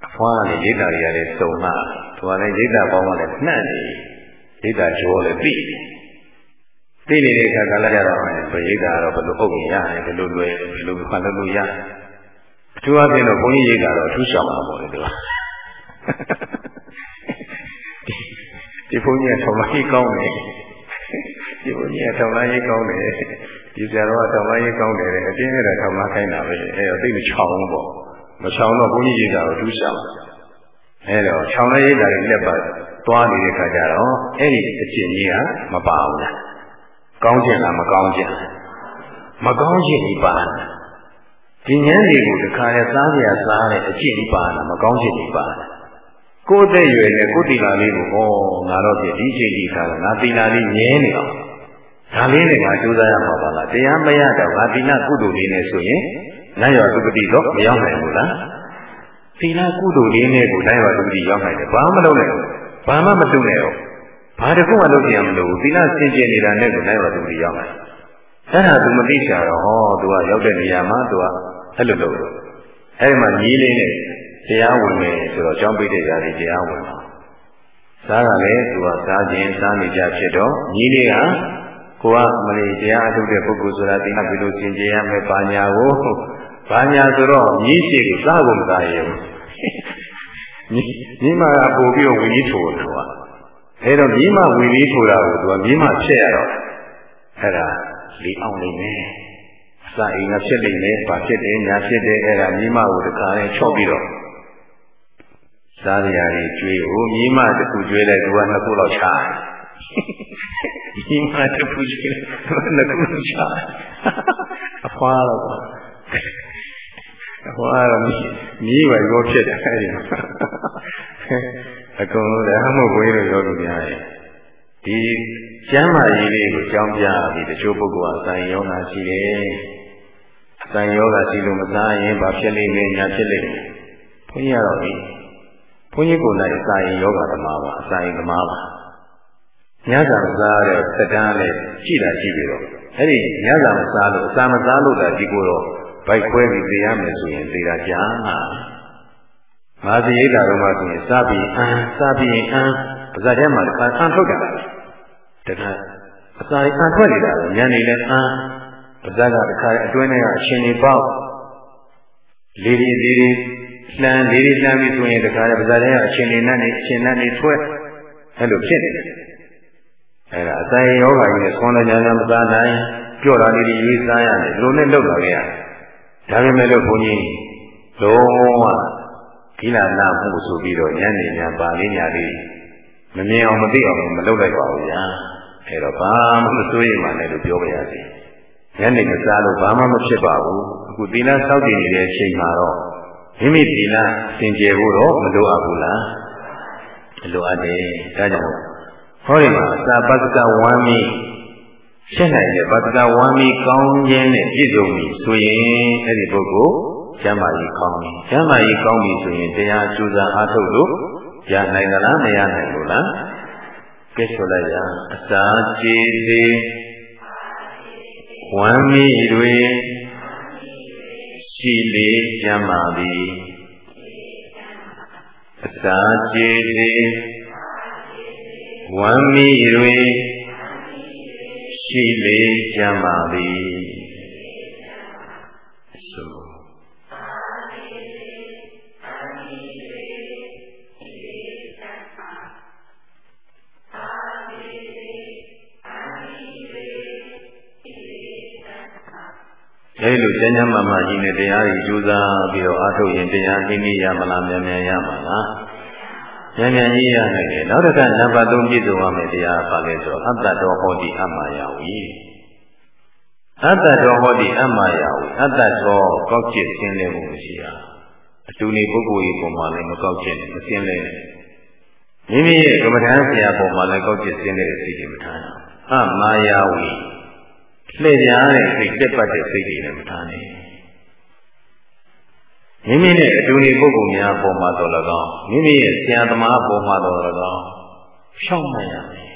အဖွားကနေရိပ်တာတွေကလည်းစုံလာသူကလည်းရိပ်တာပေါင်းကလည်းနှံ့နေရိပ်တာကျော်လည်းပြီး ပြီးနေတဲ့အခါကလည်းကြတော့ဘယ်ရိပ်တာကတော့ဘယ်လိုအုပ်ရရဘယ်လိုလွယ်ဘယ်လိုမှလုပ်လို့ရအထူးအဖြင့်တော့ဘုန်းကြီးရိပ်တာတော့အထူးရှောင်ပါပေါ့လေသူကဒီဘုန်းကြီးကထောင်လိုက်ကောင်းတယ်ဒီဘုန်းကြီးကထောင်လိုက်ကောင်းတယ်ဒီဆရာတော်ကထောင်လိုက်ကောင်းတယ်အတင်းနဲ့ထောင်လိုက်ခိုင်းတာပဲအဲတော့သိမချောင်းဘူးပေါ့မချောင်းတော့ဘုန်းကြီးရိပ်တာတော့အထူးရှောင်အဲတော့ချောင်းလိုက်ရိပ်တာတွေလက်ပါသွားနေတဲ့ခါကျတော့အဲ့ဒီအကျင့်ကြီးကမပါဘူးလား ကောင်းခြင်းလားမကောင်းခြင်းမကောင်းခြင်းကြီးပါဒီဉာဏ်တွေကိုတခါလဲစားပြစားတဲ့အကျင့်ကြီးပါလားမကောင်းခြင်းကြီးပါလားကိုယ်သက်ရွယ်နဲ့ကိုယ်တီလာလေးကိုဟောငါတော့ပြဒီချိန်ကြီးခါငါတီလာလေးငြင်းနေအောင်ဒါလေးနဲ့ငါကြိုးစားရမှာပါလားတရားမရတော့ငါဒီနာကုသိုလ်လေးနဲ့ဆိုရင်နတ်ရောသုပတိတော့မရောက်နိုင်ဘူးလားသီလကုသိုလ်လေးနဲ့ကိုနိုင်ပါသူတိရောက်နိုင်တယ်ဘာမှမလုပ်နိုင်ဘူးဘာမှမလုပ်နိုင်တော့ ဘာတခုမှလုပ်ကြရမလို့သီလစင်ကြယ်နေတာနဲ့ကိုနိုင်ပါသူတိရောက်နိုင်အဲ့ဒါသူမသိချာတော့ဟောသူကရောက်တဲ့နေရာမှာသူကအဲ့လိုလုပ်တယ်အဲ့ဒီမှာညီလေးနဲ့တရားဝင်မယ်ဆိုတော့ကြောင်းပိတ်တဲ့ຢာတွေတရားဝင်တော့စားကလည်းသူကစားခြင်းစားနေကြဖြစ်တော့ညီလေးကကိုကမလေးတရားအထုတ်တဲ့ပုဂ္ဂိုလ်ဆိုတာဒီကဘယ်လိုသင်ကြရမယ်ပါညာကိုပါညာဆိုတော့ညီရှိကိုစားကုန်သားရဲ့ညီမကပို့ပြီးတော့ဝီကြီးထိုးတော့ အဲတော့ညီမဝီကြီးထိုးတာကိုသူကညီမဖြစ်ရတော့အဲ့ဒါလီအောင်နေမယ်အစာအိမ်ကဖြစ်နေမယ်ဘာဖြစ်တယ်ညာဖြစ်တယ်အဲ့ဒါညီမကိုတခါနဲ့ချော့ပြီးတော့စားရည်ကြီးကျွေးဟိုညီမတခုကျွေးလိုက်သူကနှစ်ခုလောက်ချာညီမတခုကျွေးနှစ်ခုလောက်ချာအဖွားတော့အဖွားတော့မြည်ပါရောဖြစ်တယ်အဲ့ဒီ အကုန်လုံးလည်းအမှုဘွေးလို့ရောလို့များရဲ့ဒီကျမ်းမာရေးလေးကိုကြောင်းပြပြီးတချို့ပုဂ္ဂိုလ်ကအဆိုင်ယောဂရှိတယ်အဆိုင်ယောဂရှိလို့မစားရင်ဘာဖြစ်လိမ့်မယ်ညာဖြစ်လိမ့်မယ်ဘုန်းကြီးကတော့ဒီဘုန်းကြီးကိုယ်၌အစာရင်ယောဂသမားပါအစာရင်သမားပါညစာမစားတဲ့စက္ကန့်နဲ့ကြည့်တာကြည့်ပြီးတော့အဲ့ဒီညစာမစားလို့အစာမစားလို့သာဒီကိုတော့ဘိုက်ခွဲပြီးသိရမယ်ဆိုရင်သိတာကြာ မာသီရိတာတော်မှာဆိုရင်စားပြီးအန်းစားပြီးအန်းပါဇက်ထဲမှာအန်းထုတ်တာတခါအစာအန်းထွက်နေတာညနေလည်းအန်းပါဇက်ကတခါအတွင်းထဲကအရှင်နေပေါ့လေးလေးလေးလေးလှမ်းလေးလေးလှမ်းပြီးဆိုရင်တခါလည်းပါဇက်ထဲကအရှင်နေနဲ့အရှင်နဲ့နေထွက်အဲ့လိုဖြစ်နေတယ်အဲ့ဒါအစာယောဂါကြီးနဲ့ဆွမ်းလည်းညာညာမစားနိုင်ကြော့တာလေးတွေရွေးစားရတယ်လိုနဲ့လောက်လာခဲ့ရတယ်ဒါပေမဲ့လို့ဘုန်းကြီးလုံးဝ ကိလနာမှုဆိုပြီးတော့ညနေညပါလေးညာလေးမမြင်အောင်မသိအောင်မလုပ်လိုက်ပါဘူးညာအဲ့တော့ဘာမှမစိုးရိမ်ပါနဲ့လို့ပြောပါရစေညနေမစားလို့ဘာမှမဖြစ်ပါဘူးအခုသီလစောင့်တည်နေတဲ့အချိန်မှာတော့မိမိသီလစင်ကြယ်ဖို့တော့မလိုအပ်ဘူးလားမလိုအပ်တယ်ဒါကြောင့်ဟောဒီမှာသာပတ္တကဝမ်းမီဖြစ်နိုင်တဲ့ပတ္တကဝမ်းမီကောင်းခြင်းနဲ့ပြည့်စုံပြီဆိုရင်အဲ့ဒီပုဂ္ဂိုလ် ကျမ်းမာရေးကောင်းပြီကျမ်းမာရေးကောင်းပြီဆိုရင်တရားကျူးစာအားထုတ်လို့ရနိုင်သလားမရနိုင်ဘူးလားကဲဆိုလိုက်ရအစာကြည်သေးဝမ်းမီတွေရှိလေကျမ်းမာသည်အစာကြည်သေးဝမ်းမီတွေရှိလေကျမ်းမာသည် အဲလိုကျမ်းကျမ်းမာမာကြီးနဲ့တရားကြီးကြိုးစားပြီးတော့အားထုတ်ရင်တရားသိနေရမလားမြန်မြန်ရမှာလားမြန်မြန်ကြီးရနိုင်တယ်နောက်တစ်ခါနံပါတ်3ပြည့်စုံရမယ်တရားပါလဲဆိုအတ္တတော်ဟောတိအမှားယဝီအတ္တတော်ဟောတိအမှားယဝီအတ္တတော်ကောက်ကျစ်ဆင်းလဲမှုမရှိရအတူနေပုဂ္ဂိုလ်ကြီးပုံမှန်လည်းမကောက်ကျစ်မဆင်းလဲမိမိရဲ့ကမ္မဋ္ဌာန်းဆရာပုံမှန်လည်းကောက်ကျစ်ဆင်းတဲ့စိတ်တွေမထားရအမှားယဝီ လှည့်ပြားတဲ့စိတ်တက်ပတ်တဲ့စိတ်တွေလည်းမထားနဲ့မိမိနဲ့အတူနေပုဂ္ဂိုလ်များပေါ်မှာတော်၎င်းမိမိရဲ့ဆရာသမားပေါ်မှာတော်၎င်းဖြောင့်မှန်ရမယ်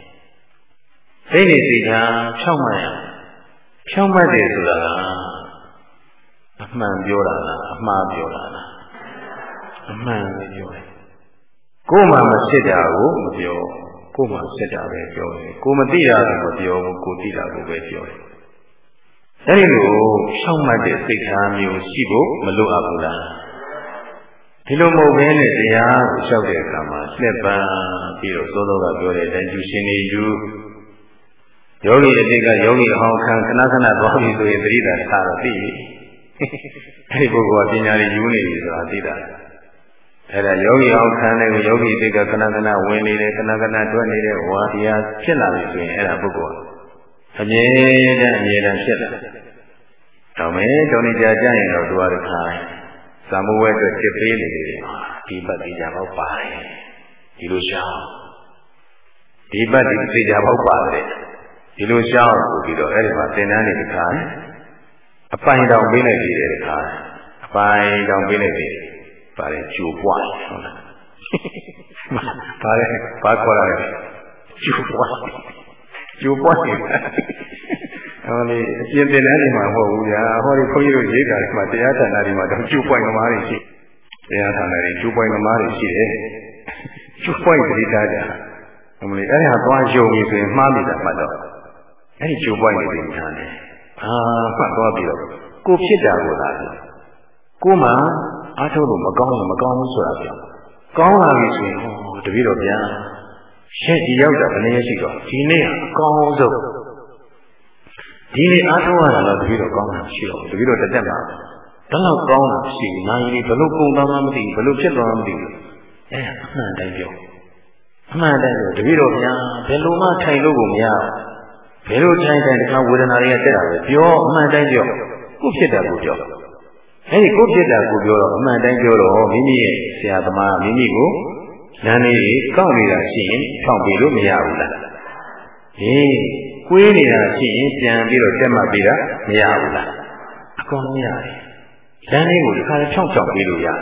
စိတ်နေစိတ်ထားဖြောင့်မှန်ရဖြောင့်မှတ်တယ်ဆိုတာကအမှန်ပြောတာလားအမှားပြောတာလားအမှန်ပဲပြောတယ်ကိုယ်မှမဖြစ်တာကိုမပြောကိုယ်မှဖြစ်တာပဲပြောတယ်ကိုမသိတာကိုမပြောဘူးကိုသိတာကိုပဲပြောတယ် အဲဒီလိုဖြောင့်မတ်တဲ့စိတ်ထားမျိုးရှိဖို့မလိုအပ်ဘူးလားဒီလိုမဟုတ်ဘဲနဲ့တရားကိုလျှောက်တဲ့အခါမှာလက်ပံပြီးတော့သောသောကပြောတဲ့အတိုင်းယူရှင်နေယူယောဂီအတိတ်ကယောဂီအဟောင်းခံခဏခဏသွားပြီဆိုရင်သတိသာထားတော့သိပြီအဲဒီပုဂ္ဂိုလ်ကပညာရည်ယူနေပြီဆိုတာသိတာအဲဒါယောဂီအောင်ခံတဲ့ယောဂီအတိတ်ကခဏခဏဝင်နေတယ်ခဏခဏတွက်နေတဲ့ဝါတရားဖြစ်လာပြီဆိုရင်အဲဒါပုဂ္ဂိုလ် အမြဲတမ်းအမြဲတမ်းဖြစ်လာ။ဒါမဲ့တောင်းနေကြကြရင်တော့သူကတခါသံမဝဲအတွက်ဖြစ်ပေးနေတယ်ဒီပတ်ဒီကြတော့ပါတယ်။ဒီလိုရှောင်းဒီပတ်ဒီသိကြပေါ့ပါတယ်။ဒီလိုရှောင်းဆိုပြီးတော့အဲ့ဒီမှာသင်တန်းနေတခါအပိုင်တောင်ပေးလိုက်ပြီတဲ့တခါအပိုင်တောင်ပေးလိုက်ပြီပါတယ်ကျိုးပွားဟုတ်လားပါတယ်ဘာခေါ်ရလဲကျိုးပွား ကျိုးပွားနေဟောလေအပြင်တင်တဲ့နေမှာမဟုတ်ဘူးညာဟောဒီခွန်ကြီးတို့ရေးတာဒီမှာတရားဌာနတွေမှာတော့ကျိုးပွိုင်သမားတွေရှိတရားဌာနတွေကျိုးပွိုင်သမားတွေရှိတယ်ကျိုးပွိုင်တိတာကြအမလေးအဲ့ဒါသွားယုံပြီဆိုရင်မှားမိတာမှတ်တော့အဲ့ဒီကျိုးပွိုင်တွေညာတယ်အာမှတ်သွားပြီးတော့ကိုဖြစ်တာကိုလားကိုမှအားထုတ်လို့မကောင်းဘူးမကောင်းဘူးဆိုတာပြောကောင်းလာပြီဆိုရင်ဟောတပည့်တော်ဗျာ ရှက်ဒီရောက်တာဘယ်နည်းရှိတော့ဒီနေ့အကောင်းဆုံးဒီနေ့အားထုတ်ရတာတော့တပည့်တော်ကောင်းတာရှိတော့တပည့်တော်တက်တက်မှာဒါတော့ကောင်းတာရှိနိုင်လေဘလို့ပုံသားမှမသိဘူးဘလို့ဖြစ်သွားမှမသိဘူးအဲအမှန်တိုင်းပြောအမှန်တိုင်းပြောတပည့်တော်ဗျာဘယ်လိုမှထိုင်လို့ကိုမရဘယ်လိုထိုင်တိုင်းတခါဝေဒနာတွေကတက်တာပဲပြောအမှန်တိုင်းပြောကိုဖြစ်တာကိုပြောအဲဒီကိုဖြစ်တာကိုပြောတော့အမှန်တိုင်းပြောတော့မိမိရဲ့ဆရာသမားမိမိကို ဉာဏ်လေးကောက်နေတာရှိရင်ဖြောင်းပြီးလို့မရဘူးလားဟေးကွေးနေတာရှိရင်ပြန်ပြီးတော့တက်မှတ်ပြီးတာမရဘူးလားအကုန်လုံးရတယ်ဉာဏ်လေးကိုဒီခါလေးဖြောင်းဖြောင်းပြီးလို့ရတယ်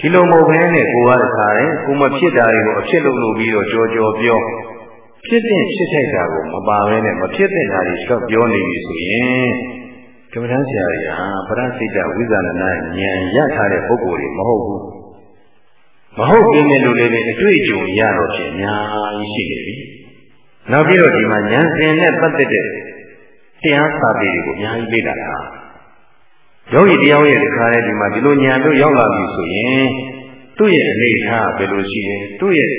ဒီလိုမဟုတ်ဘဲနဲ့ကိုကတခါရင်ကိုမဖြစ်တာတွေကိုအဖြစ်လုပ်လို့ပြီးတော့ကြောကြောပြောဖြစ်တဲ့ဖြစ်ထိုက်တာကိုမပါဘဲနဲ့မဖြစ်တဲ့ဓာတ်တွေရှောက်ပြောနေပြီဆိုရင်ကမ္မဋ္ဌာန်းဆရာကြီးဟာပရစိတ်တဝိဇာဏဉာဏ်ရထားတဲ့ပုဂ္ဂိုလ်တွေမဟုတ်ဘူး မဟုတ်ပြင်းတဲ့လူတွေလည်းအတွေ့အကြုံရတော့ဖြင့်အများကြီးရှိနေပြီနောက်ပြီးတော့ဒီမှာဉာဏ်စဉ်နဲ့ပတ်သက်တဲ့တရားစာပေတွေကိုအများကြီးလေ့လာတာယောဂီတရားရဲ့ဒီခါလေးဒီမှာဒီလိုဉာဏ်တို့ရောက်လာပြီဆိုရင်သူ့ရဲ့အနေထားဘယ်လိုရှိလဲသူ့ရဲ့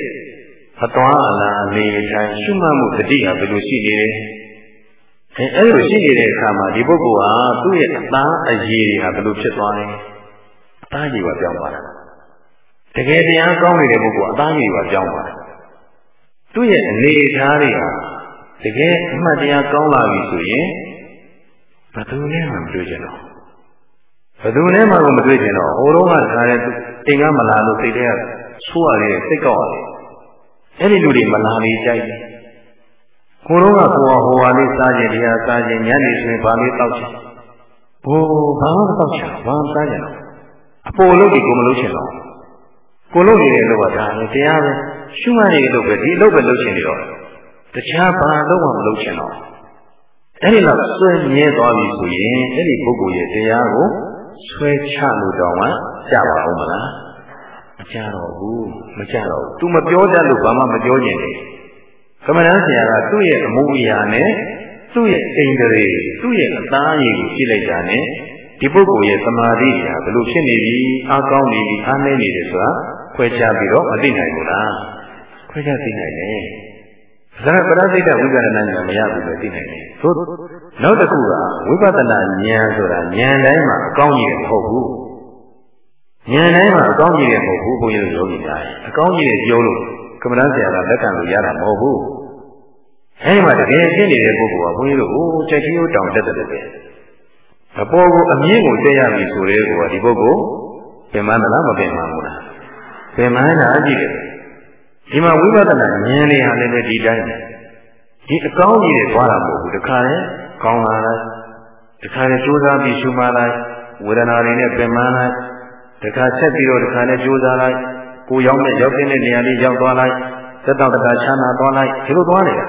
အသွားအလာအနေထိုင်ရှုမှတ်မှုတတိဟာဘယ်လိုရှိနေလဲအဲအဲ့လိုရှိနေတဲ့အခါမှာဒီပုဂ္ဂိုလ်ဟာသူ့ရဲ့အသားအရည်တွေဟာဘယ်လိုဖြစ်သွားလဲအသားရည်ကပြောင်းသွားတာ တကယ်တရားကောင်းနေတဲ့ပုဂ္ဂိုလ်အသားရည်ကပြောင်းသွားတယ်သူ့ရဲ့အနေအထားတွေဟာတကယ်အမှတ်တရားကောင်းလာပြီဆိုရင်ဘယ်သူနဲ့မှမတွေ့ကြတော့ဘယ်သူနဲ့မှမတွေ့ကြတော့ဟိုတော့ကတခါလေအိမ်ကမလာလို့စိတ်ထဲကဆိုးရတယ်စိတ်ကောက်ရတယ်အဲ့ဒီလူတွေမလာလေကြိုက်တယ်ကိုတော့ကဟိုဟာဟိုဟာလေးစားခြင်းတရားစားခြင်းညနေဆိုရင်ဘာလေးတောက်ချင်ဘိုးဘာမှမတောက်ချင်ဘာမှစားကြတော့အပေါ်လို့ဒီကိုမလို့ချင်တော့ ကိုလို့နေတယ်လို့ကဒါလည်းတရားပဲရှုမှတ်နေလို့ပဲဒီအလုပ်ပဲလုပ်ချင်နေတော့တခြားဘာလုပ်မှမလုပ်ချင်တော့အဲ့ဒီလောက်ဆွဲမြဲသွားပြီဆိုရင်အဲ့ဒီပုဂ္ဂိုလ်ရဲ့တရားကိုဆွဲချလို့တော့မှကြပါဦးမလားမကြတော့ဘူးမကြတော့ဘူး तू မပြောတတ်လို့ဘာမှမပြောကျင်နေကမ္မဋ္ဌာန်းဆရာကသူ့ရဲ့အမှုအရာနဲ့သူ့ရဲ့အိန္ဒြေသူ့ရဲ့အသားရည်ကိုကြည့်လိုက်တာနဲ့ဒီပုဂ္ဂိုလ်ရဲ့သမာဓိညာဘယ်လိုဖြစ်နေပြီအားကောင်းနေပြီအားနည်းနေတယ်ဆိုတာ ခွဲခြားပြီးတော့မသိနိုင်ဘူးလားခွဲခြားသိနိုင်တယ်ဒါပရသိတဝိပဿနာဉာဏ်မရဘူးပဲသိနိုင်တယ်သို့နောက်တစ်ခုကဝိပဿနာဉာဏ်ဆိုတာဉာဏ်တိုင်းမှာအကောင်းကြီးတယ်မဟုတ်ဘူးဉာဏ်တိုင်းမှာအကောင်းကြီးတယ်မဟုတ်ဘူးဘုန်းကြီးတို့ယောဂီများအကောင်းကြီးတယ်ပြောလို့ကမ္မဋ္ဌာန်းဆရာကလက်ခံလို့ရတာမဟုတ်ဘူးအဲဒီမှာတကယ်ဖြစ်နေတဲ့ပုဂ္ဂိုလ်ကဘုန်းကြီးတို့ဟိုချက်ကြီးတောင်တက်တယ်ပဲအပေါ်ကိုအမြင့်ကိုတက်ရပြီဆိုတဲ့ကောဒီပုဂ္ဂိုလ်ပင်မလားမပင်မဘူးလား ပင်မတာကြည့်တယ်ဒီမှာဝိပဿနာဉာဏ်လေးဟာလည်းပဲဒီတိုင်းဒီအကောင်းကြီးတွေသွားတာမဟုတ်ဘူးတခါလေကောင်းလာလိုက်တခါလေကြိုးစားပြီးရှုမှလိုက်ဝေဒနာတွေနဲ့ပင်မလိုက်တခါဆက်ပြီးတော့တခါလေကြိုးစားလိုက်ကိုရောက်တဲ့ရောက်တဲ့နေရာလေးရောက်သွားလိုက်သက်တော်တခါချမ်းသာသွားလိုက်ဒီလိုသွားနေတာ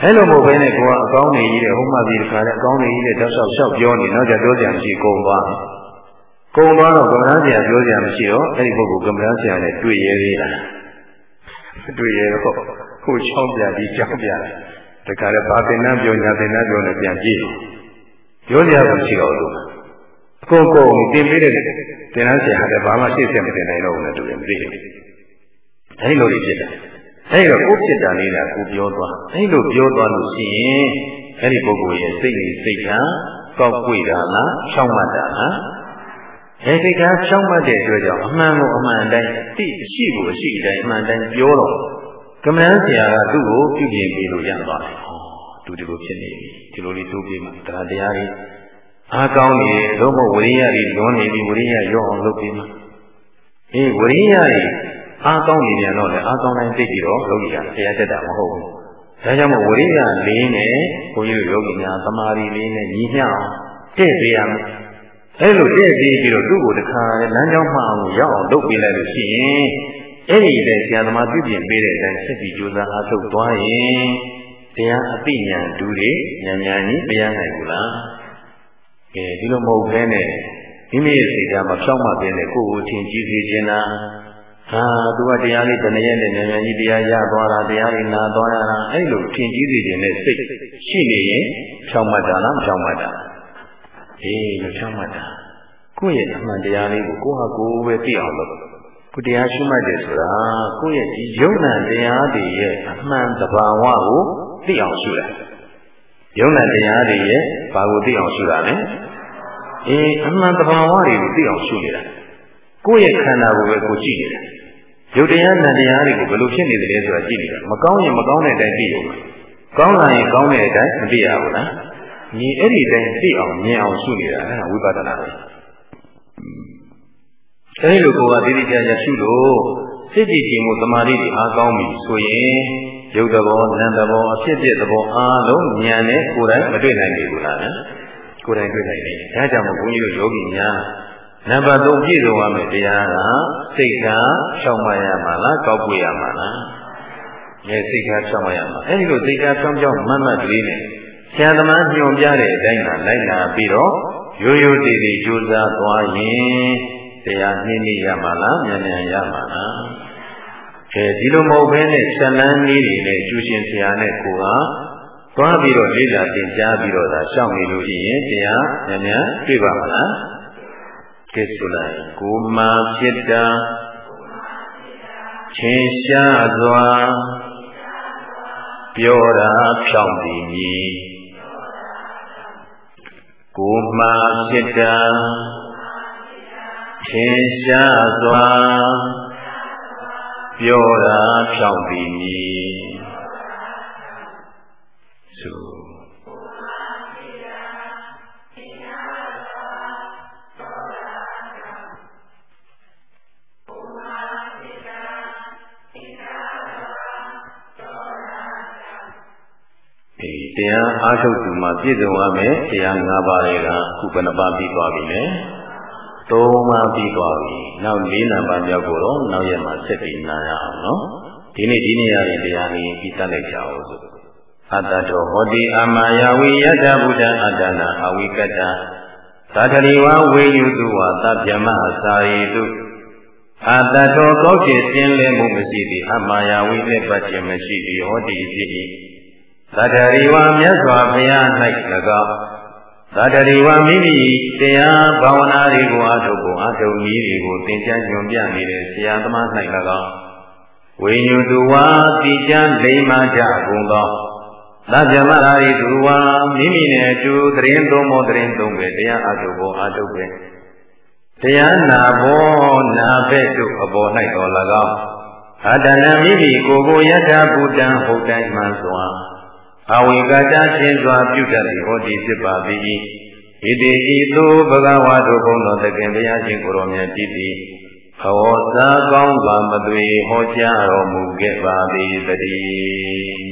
အဲလိုမဟုတ်ဘဲနဲ့ကိုကအကောင်းနေကြီးတဲ့ဟုတ်မှပြီးတခါလေအကောင်းနေကြီးတဲ့တောက်လျှောက်လျှောက်ပြောနေနောက်ကြပြောကြမရှိကုန်သွား ကုန်သွားတော့ကမ္ဘာဆရာပြောကြမရှိတော့အဲ့ဒီပုဂ္ဂိုလ်ကမ္ဘာဆရာနဲ့တွေ့ရဲသေးလားတွေ့ရဲတော့ကိုချောင်းပြပြီးကြောင်းပြတခါလေဘာသင်္นานပြောညာသင်္นานပြောနေပြန်ကြည့်ပြောကြရမရှိတော့လို့အကုန်ကုန်တင်ပေးတဲ့သင်္นานဆရာကလည်းဘာမှရှေ့ဆက်မတင်နိုင်တော့ဘူးနဲ့တူတယ်မသိဘူးအဲဒီလိုကြီးဖြစ်တာအဲဒီတော့ကိုဖြစ်တာလေးကကိုပြောသွားအဲဒီလိုပြောသွားလို့ရှိရင်အဲဒီပုဂ္ဂိုလ်ရဲ့စိတ်ကြီးစိတ်ကကောက်ွေတာလားချောင်းမှတ်တာလား အဲဒီကချောင်းမှတ်တဲ့အတွက်ကြောင့်အမှန်ကိုအမှန်တိုင်းသိရှိကိုအရှိတိုင်းအမှန်တိုင်းပြောတော့ကမ္မန်းဆရာကသူ့ကိုပြုပြင်ပေးလို့ရသွားတယ်ဟောသူဒီလိုဖြစ်နေပြီဒီလိုလေးတိုးပြီးမှတရားတရားလေးအားကောင်းနေလို့မဝိရိယတွေလွန်နေပြီဝိရိယရောအောင်လုပ်ပြီးမှအေးဝိရိယတွေအားကောင်းနေပြန်တော့လေအားကောင်းတိုင်းသိပြီးတော့လုပ်ရဆရာတက်တာမဟုတ်ဘူးဒါကြောင့်မို့ဝိရိယလေးနဲ့ဘုန်းကြီးတို့ယောဂီများသမာဓိလေးနဲ့ညီမျှအောင်တည့်ပေးရမယ် အဲ့လိုတဲ့ပြီးပြီးတော့သူ့ကိုတခါလမ်းကြောင်းမှအောင်ရောက်အောင်လုပ်ပေးလိုက်လို့ရှိရင်အဲ့ဒီလေဆရာသမားပြုပြင်ပေးတဲ့အတိုင်းဆက်ပြီးကြိုးစားအားထုတ်သွားရင်တရားအသိဉာဏ်ဒူတွေဉာဏ်ဉာဏ်ကြီးမရနိုင်ဘူးလားကဲဒီလိုမဟုတ်ဘဲနဲ့မိမိရဲ့စိတ်ဓာတ်မဖြောင့်မပြင်းတဲ့ကိုယ်ကိုထင်ကြီးစေခြင်းလားဟာသူကတရားလေးတဏှရဲ့နဲ့ဉာဏ်ဉာဏ်ကြီးတရားရသွားတာတရားလေးနာသွားရတာအဲ့လိုထင်ကြီးစေခြင်းနဲ့စိတ်ရှိနေရင်ဖြောင့်မတ်တာလားမဖြောင့်မတ်တာ အေးမဖြောင့်မတ်တာကိုယ့်ရဲ့အမှန်တရားလေးကိုကိုယ့်ဟာကိုယ်ပဲသိအောင်လုပ်ကိုတရားရှိမှတ်တယ်ဆိုတာကိုယ့်ရဲ့ဒီယုံနာတရားတွေရဲ့အမှန်တဘာဝကိုသိအောင်ရှုတာယုံနာတရားတွေရဲ့ဘာကိုသိအောင်ရှုတာလဲအေးအမှန်တဘာဝတွေကိုသိအောင်ရှုနေတာကိုယ့်ရဲ့ခန္ဓာကိုယ်ပဲကိုကြည့်နေတာယုတ်တရားနံတရားတွေကိုဘယ်လိုဖြစ်နေတယ်လဲဆိုတာကြည့်နေတာမကောင်းရင်မကောင်းတဲ့အတိုင်းသိရုံကောင်းလာရင်ကောင်းတဲ့အတိုင်းမသိရဘူးလား မြင်အဲ့ဒီတိုင်းသိအောင်မြင်အောင်ရှုနေတာအဲဝိပဿနာပဲအဲဒီလိုကိုယ်ကတိတိကျကျရှုလို့စိတ်ကြည်ကြည်မှုတမာတိအားကောင်းပြီဆိုရင်ရုပ်တဘောနံတဘောအဖြစ်ဖြစ်တဘောအားလုံးဉာဏ်နဲ့ကိုယ်တိုင်မတွေ့နိုင်ဘူးလားကိုယ်တိုင်တွေ့နိုင်တယ်ဒါကြောင့်မို့ဘုန်းကြီးတို့ယောဂီများနံပါတ်3ပြည့်စုံရမယ်တရားကစိတ်ကဖြောင်းမရမှာလားကောက်ပွေရမှာလားငယ်စိတ်ကဖြောင်းမရမှာအဲဒီလိုစိတ်ကဖြောင်းဖြောင်းမတ်မတ်ကလေးနဲ့ ဆရာသမားညွှန်ပြတဲ့အတိုင်းကလိုက်လာပြီးတော့ရိုးရိုးတည်တည်ကြိုးစားသွားရင်တရားနှင်းနေရမှာလားဉာဏ်ဉာဏ်ရမှာလားအဲဒီလိုမဟုတ်ဘဲနဲ့ဇလန်းလေးတွေနဲ့ကျူရှင်ဆရာနဲ့ကိုကသွားပြီးတော့လေ့လာသင်ကြားပြီးတော့သာရှောင်နေလို့ရှိရင်တရားဉာဏ်ဉာဏ်တွေ့ပါမလားကဲဆိုလိုက်ကိုမာဖြစ်တာချင်းရှားစွာပြောတာဖြောင်းပြီးမြည် ကိုမာဖြစ်တာချင်းရှားစွာပြောတာဖြောင်းပြီးမြည်ဆို တရားအားထုတ်သူမှာပြည့်စုံရမယ်တရား၅ပါးတွေကခုဘယ်နှပါးပြီးသွားပြီလဲ၃ပါးပြီးသွားပြီနောက်၄နံပါတ်မြောက်ကိုတော့နောက်ရက်မှာဆက်ပြီးနားရအောင်နော်ဒီနေ့ဒီနေ့ရရင်တရားလေးပြီးတတ်လိုက်ကြအောင်ဆိုအတ္တတောဟောတိအာမယဝိယတဗုဒ္ဓအတ္တနာအဝိကတသာတရိဝဝေယုတုဝသဗ္ဗမစာရိတုအတ္တတောကောက်ကျင်ပြင်းလဲမှုမရှိသည်အမာယဝိလက်ပတ်ခြင်းမရှိသည်ဟောတိဖြစ်၏ သတ္တရိဝမြတ်စွာဘုရား၌၎င်းသတ္တရိဝမိမိတရားဘာဝနာတွေကိုအထုပ်ကိုအထုပ်နည်းတွေကိုသင်ကြားညွှန်ပြနေတဲ့ဆရာသမား၌၎င်းဝိညုတုဝါတိကျမ်းလိမ္မာကြကုန်သောသဗ္ဗမရာရိတုဝါမိမိနဲ့အတူသတင်းသုံးဖို့သတင်းသုံးပဲတရားအထုပ်ကိုအထုပ်ပဲတရားနာဘောနာဘက်တို့အပေါ်၌တော်၎င်းအတ္တနာမိမိကိုယ်ကိုယထာဘုဒ္ဓံဟုတ်တိုင်းမှစွာ အဝိကတချင်းစွာပြုတတ်သည်ဟောဒီဖြစ်ပါ၏ဣတိဤသို့ဘဂဝါတို့ဘုန်းတော်သခင်ဘုရားရှင်ကိုရောမြတ်ကြည်သည်ဟောသာကောင်းစွာမသွေဟောကြားတော်မူခဲ့ပါသည်တည်း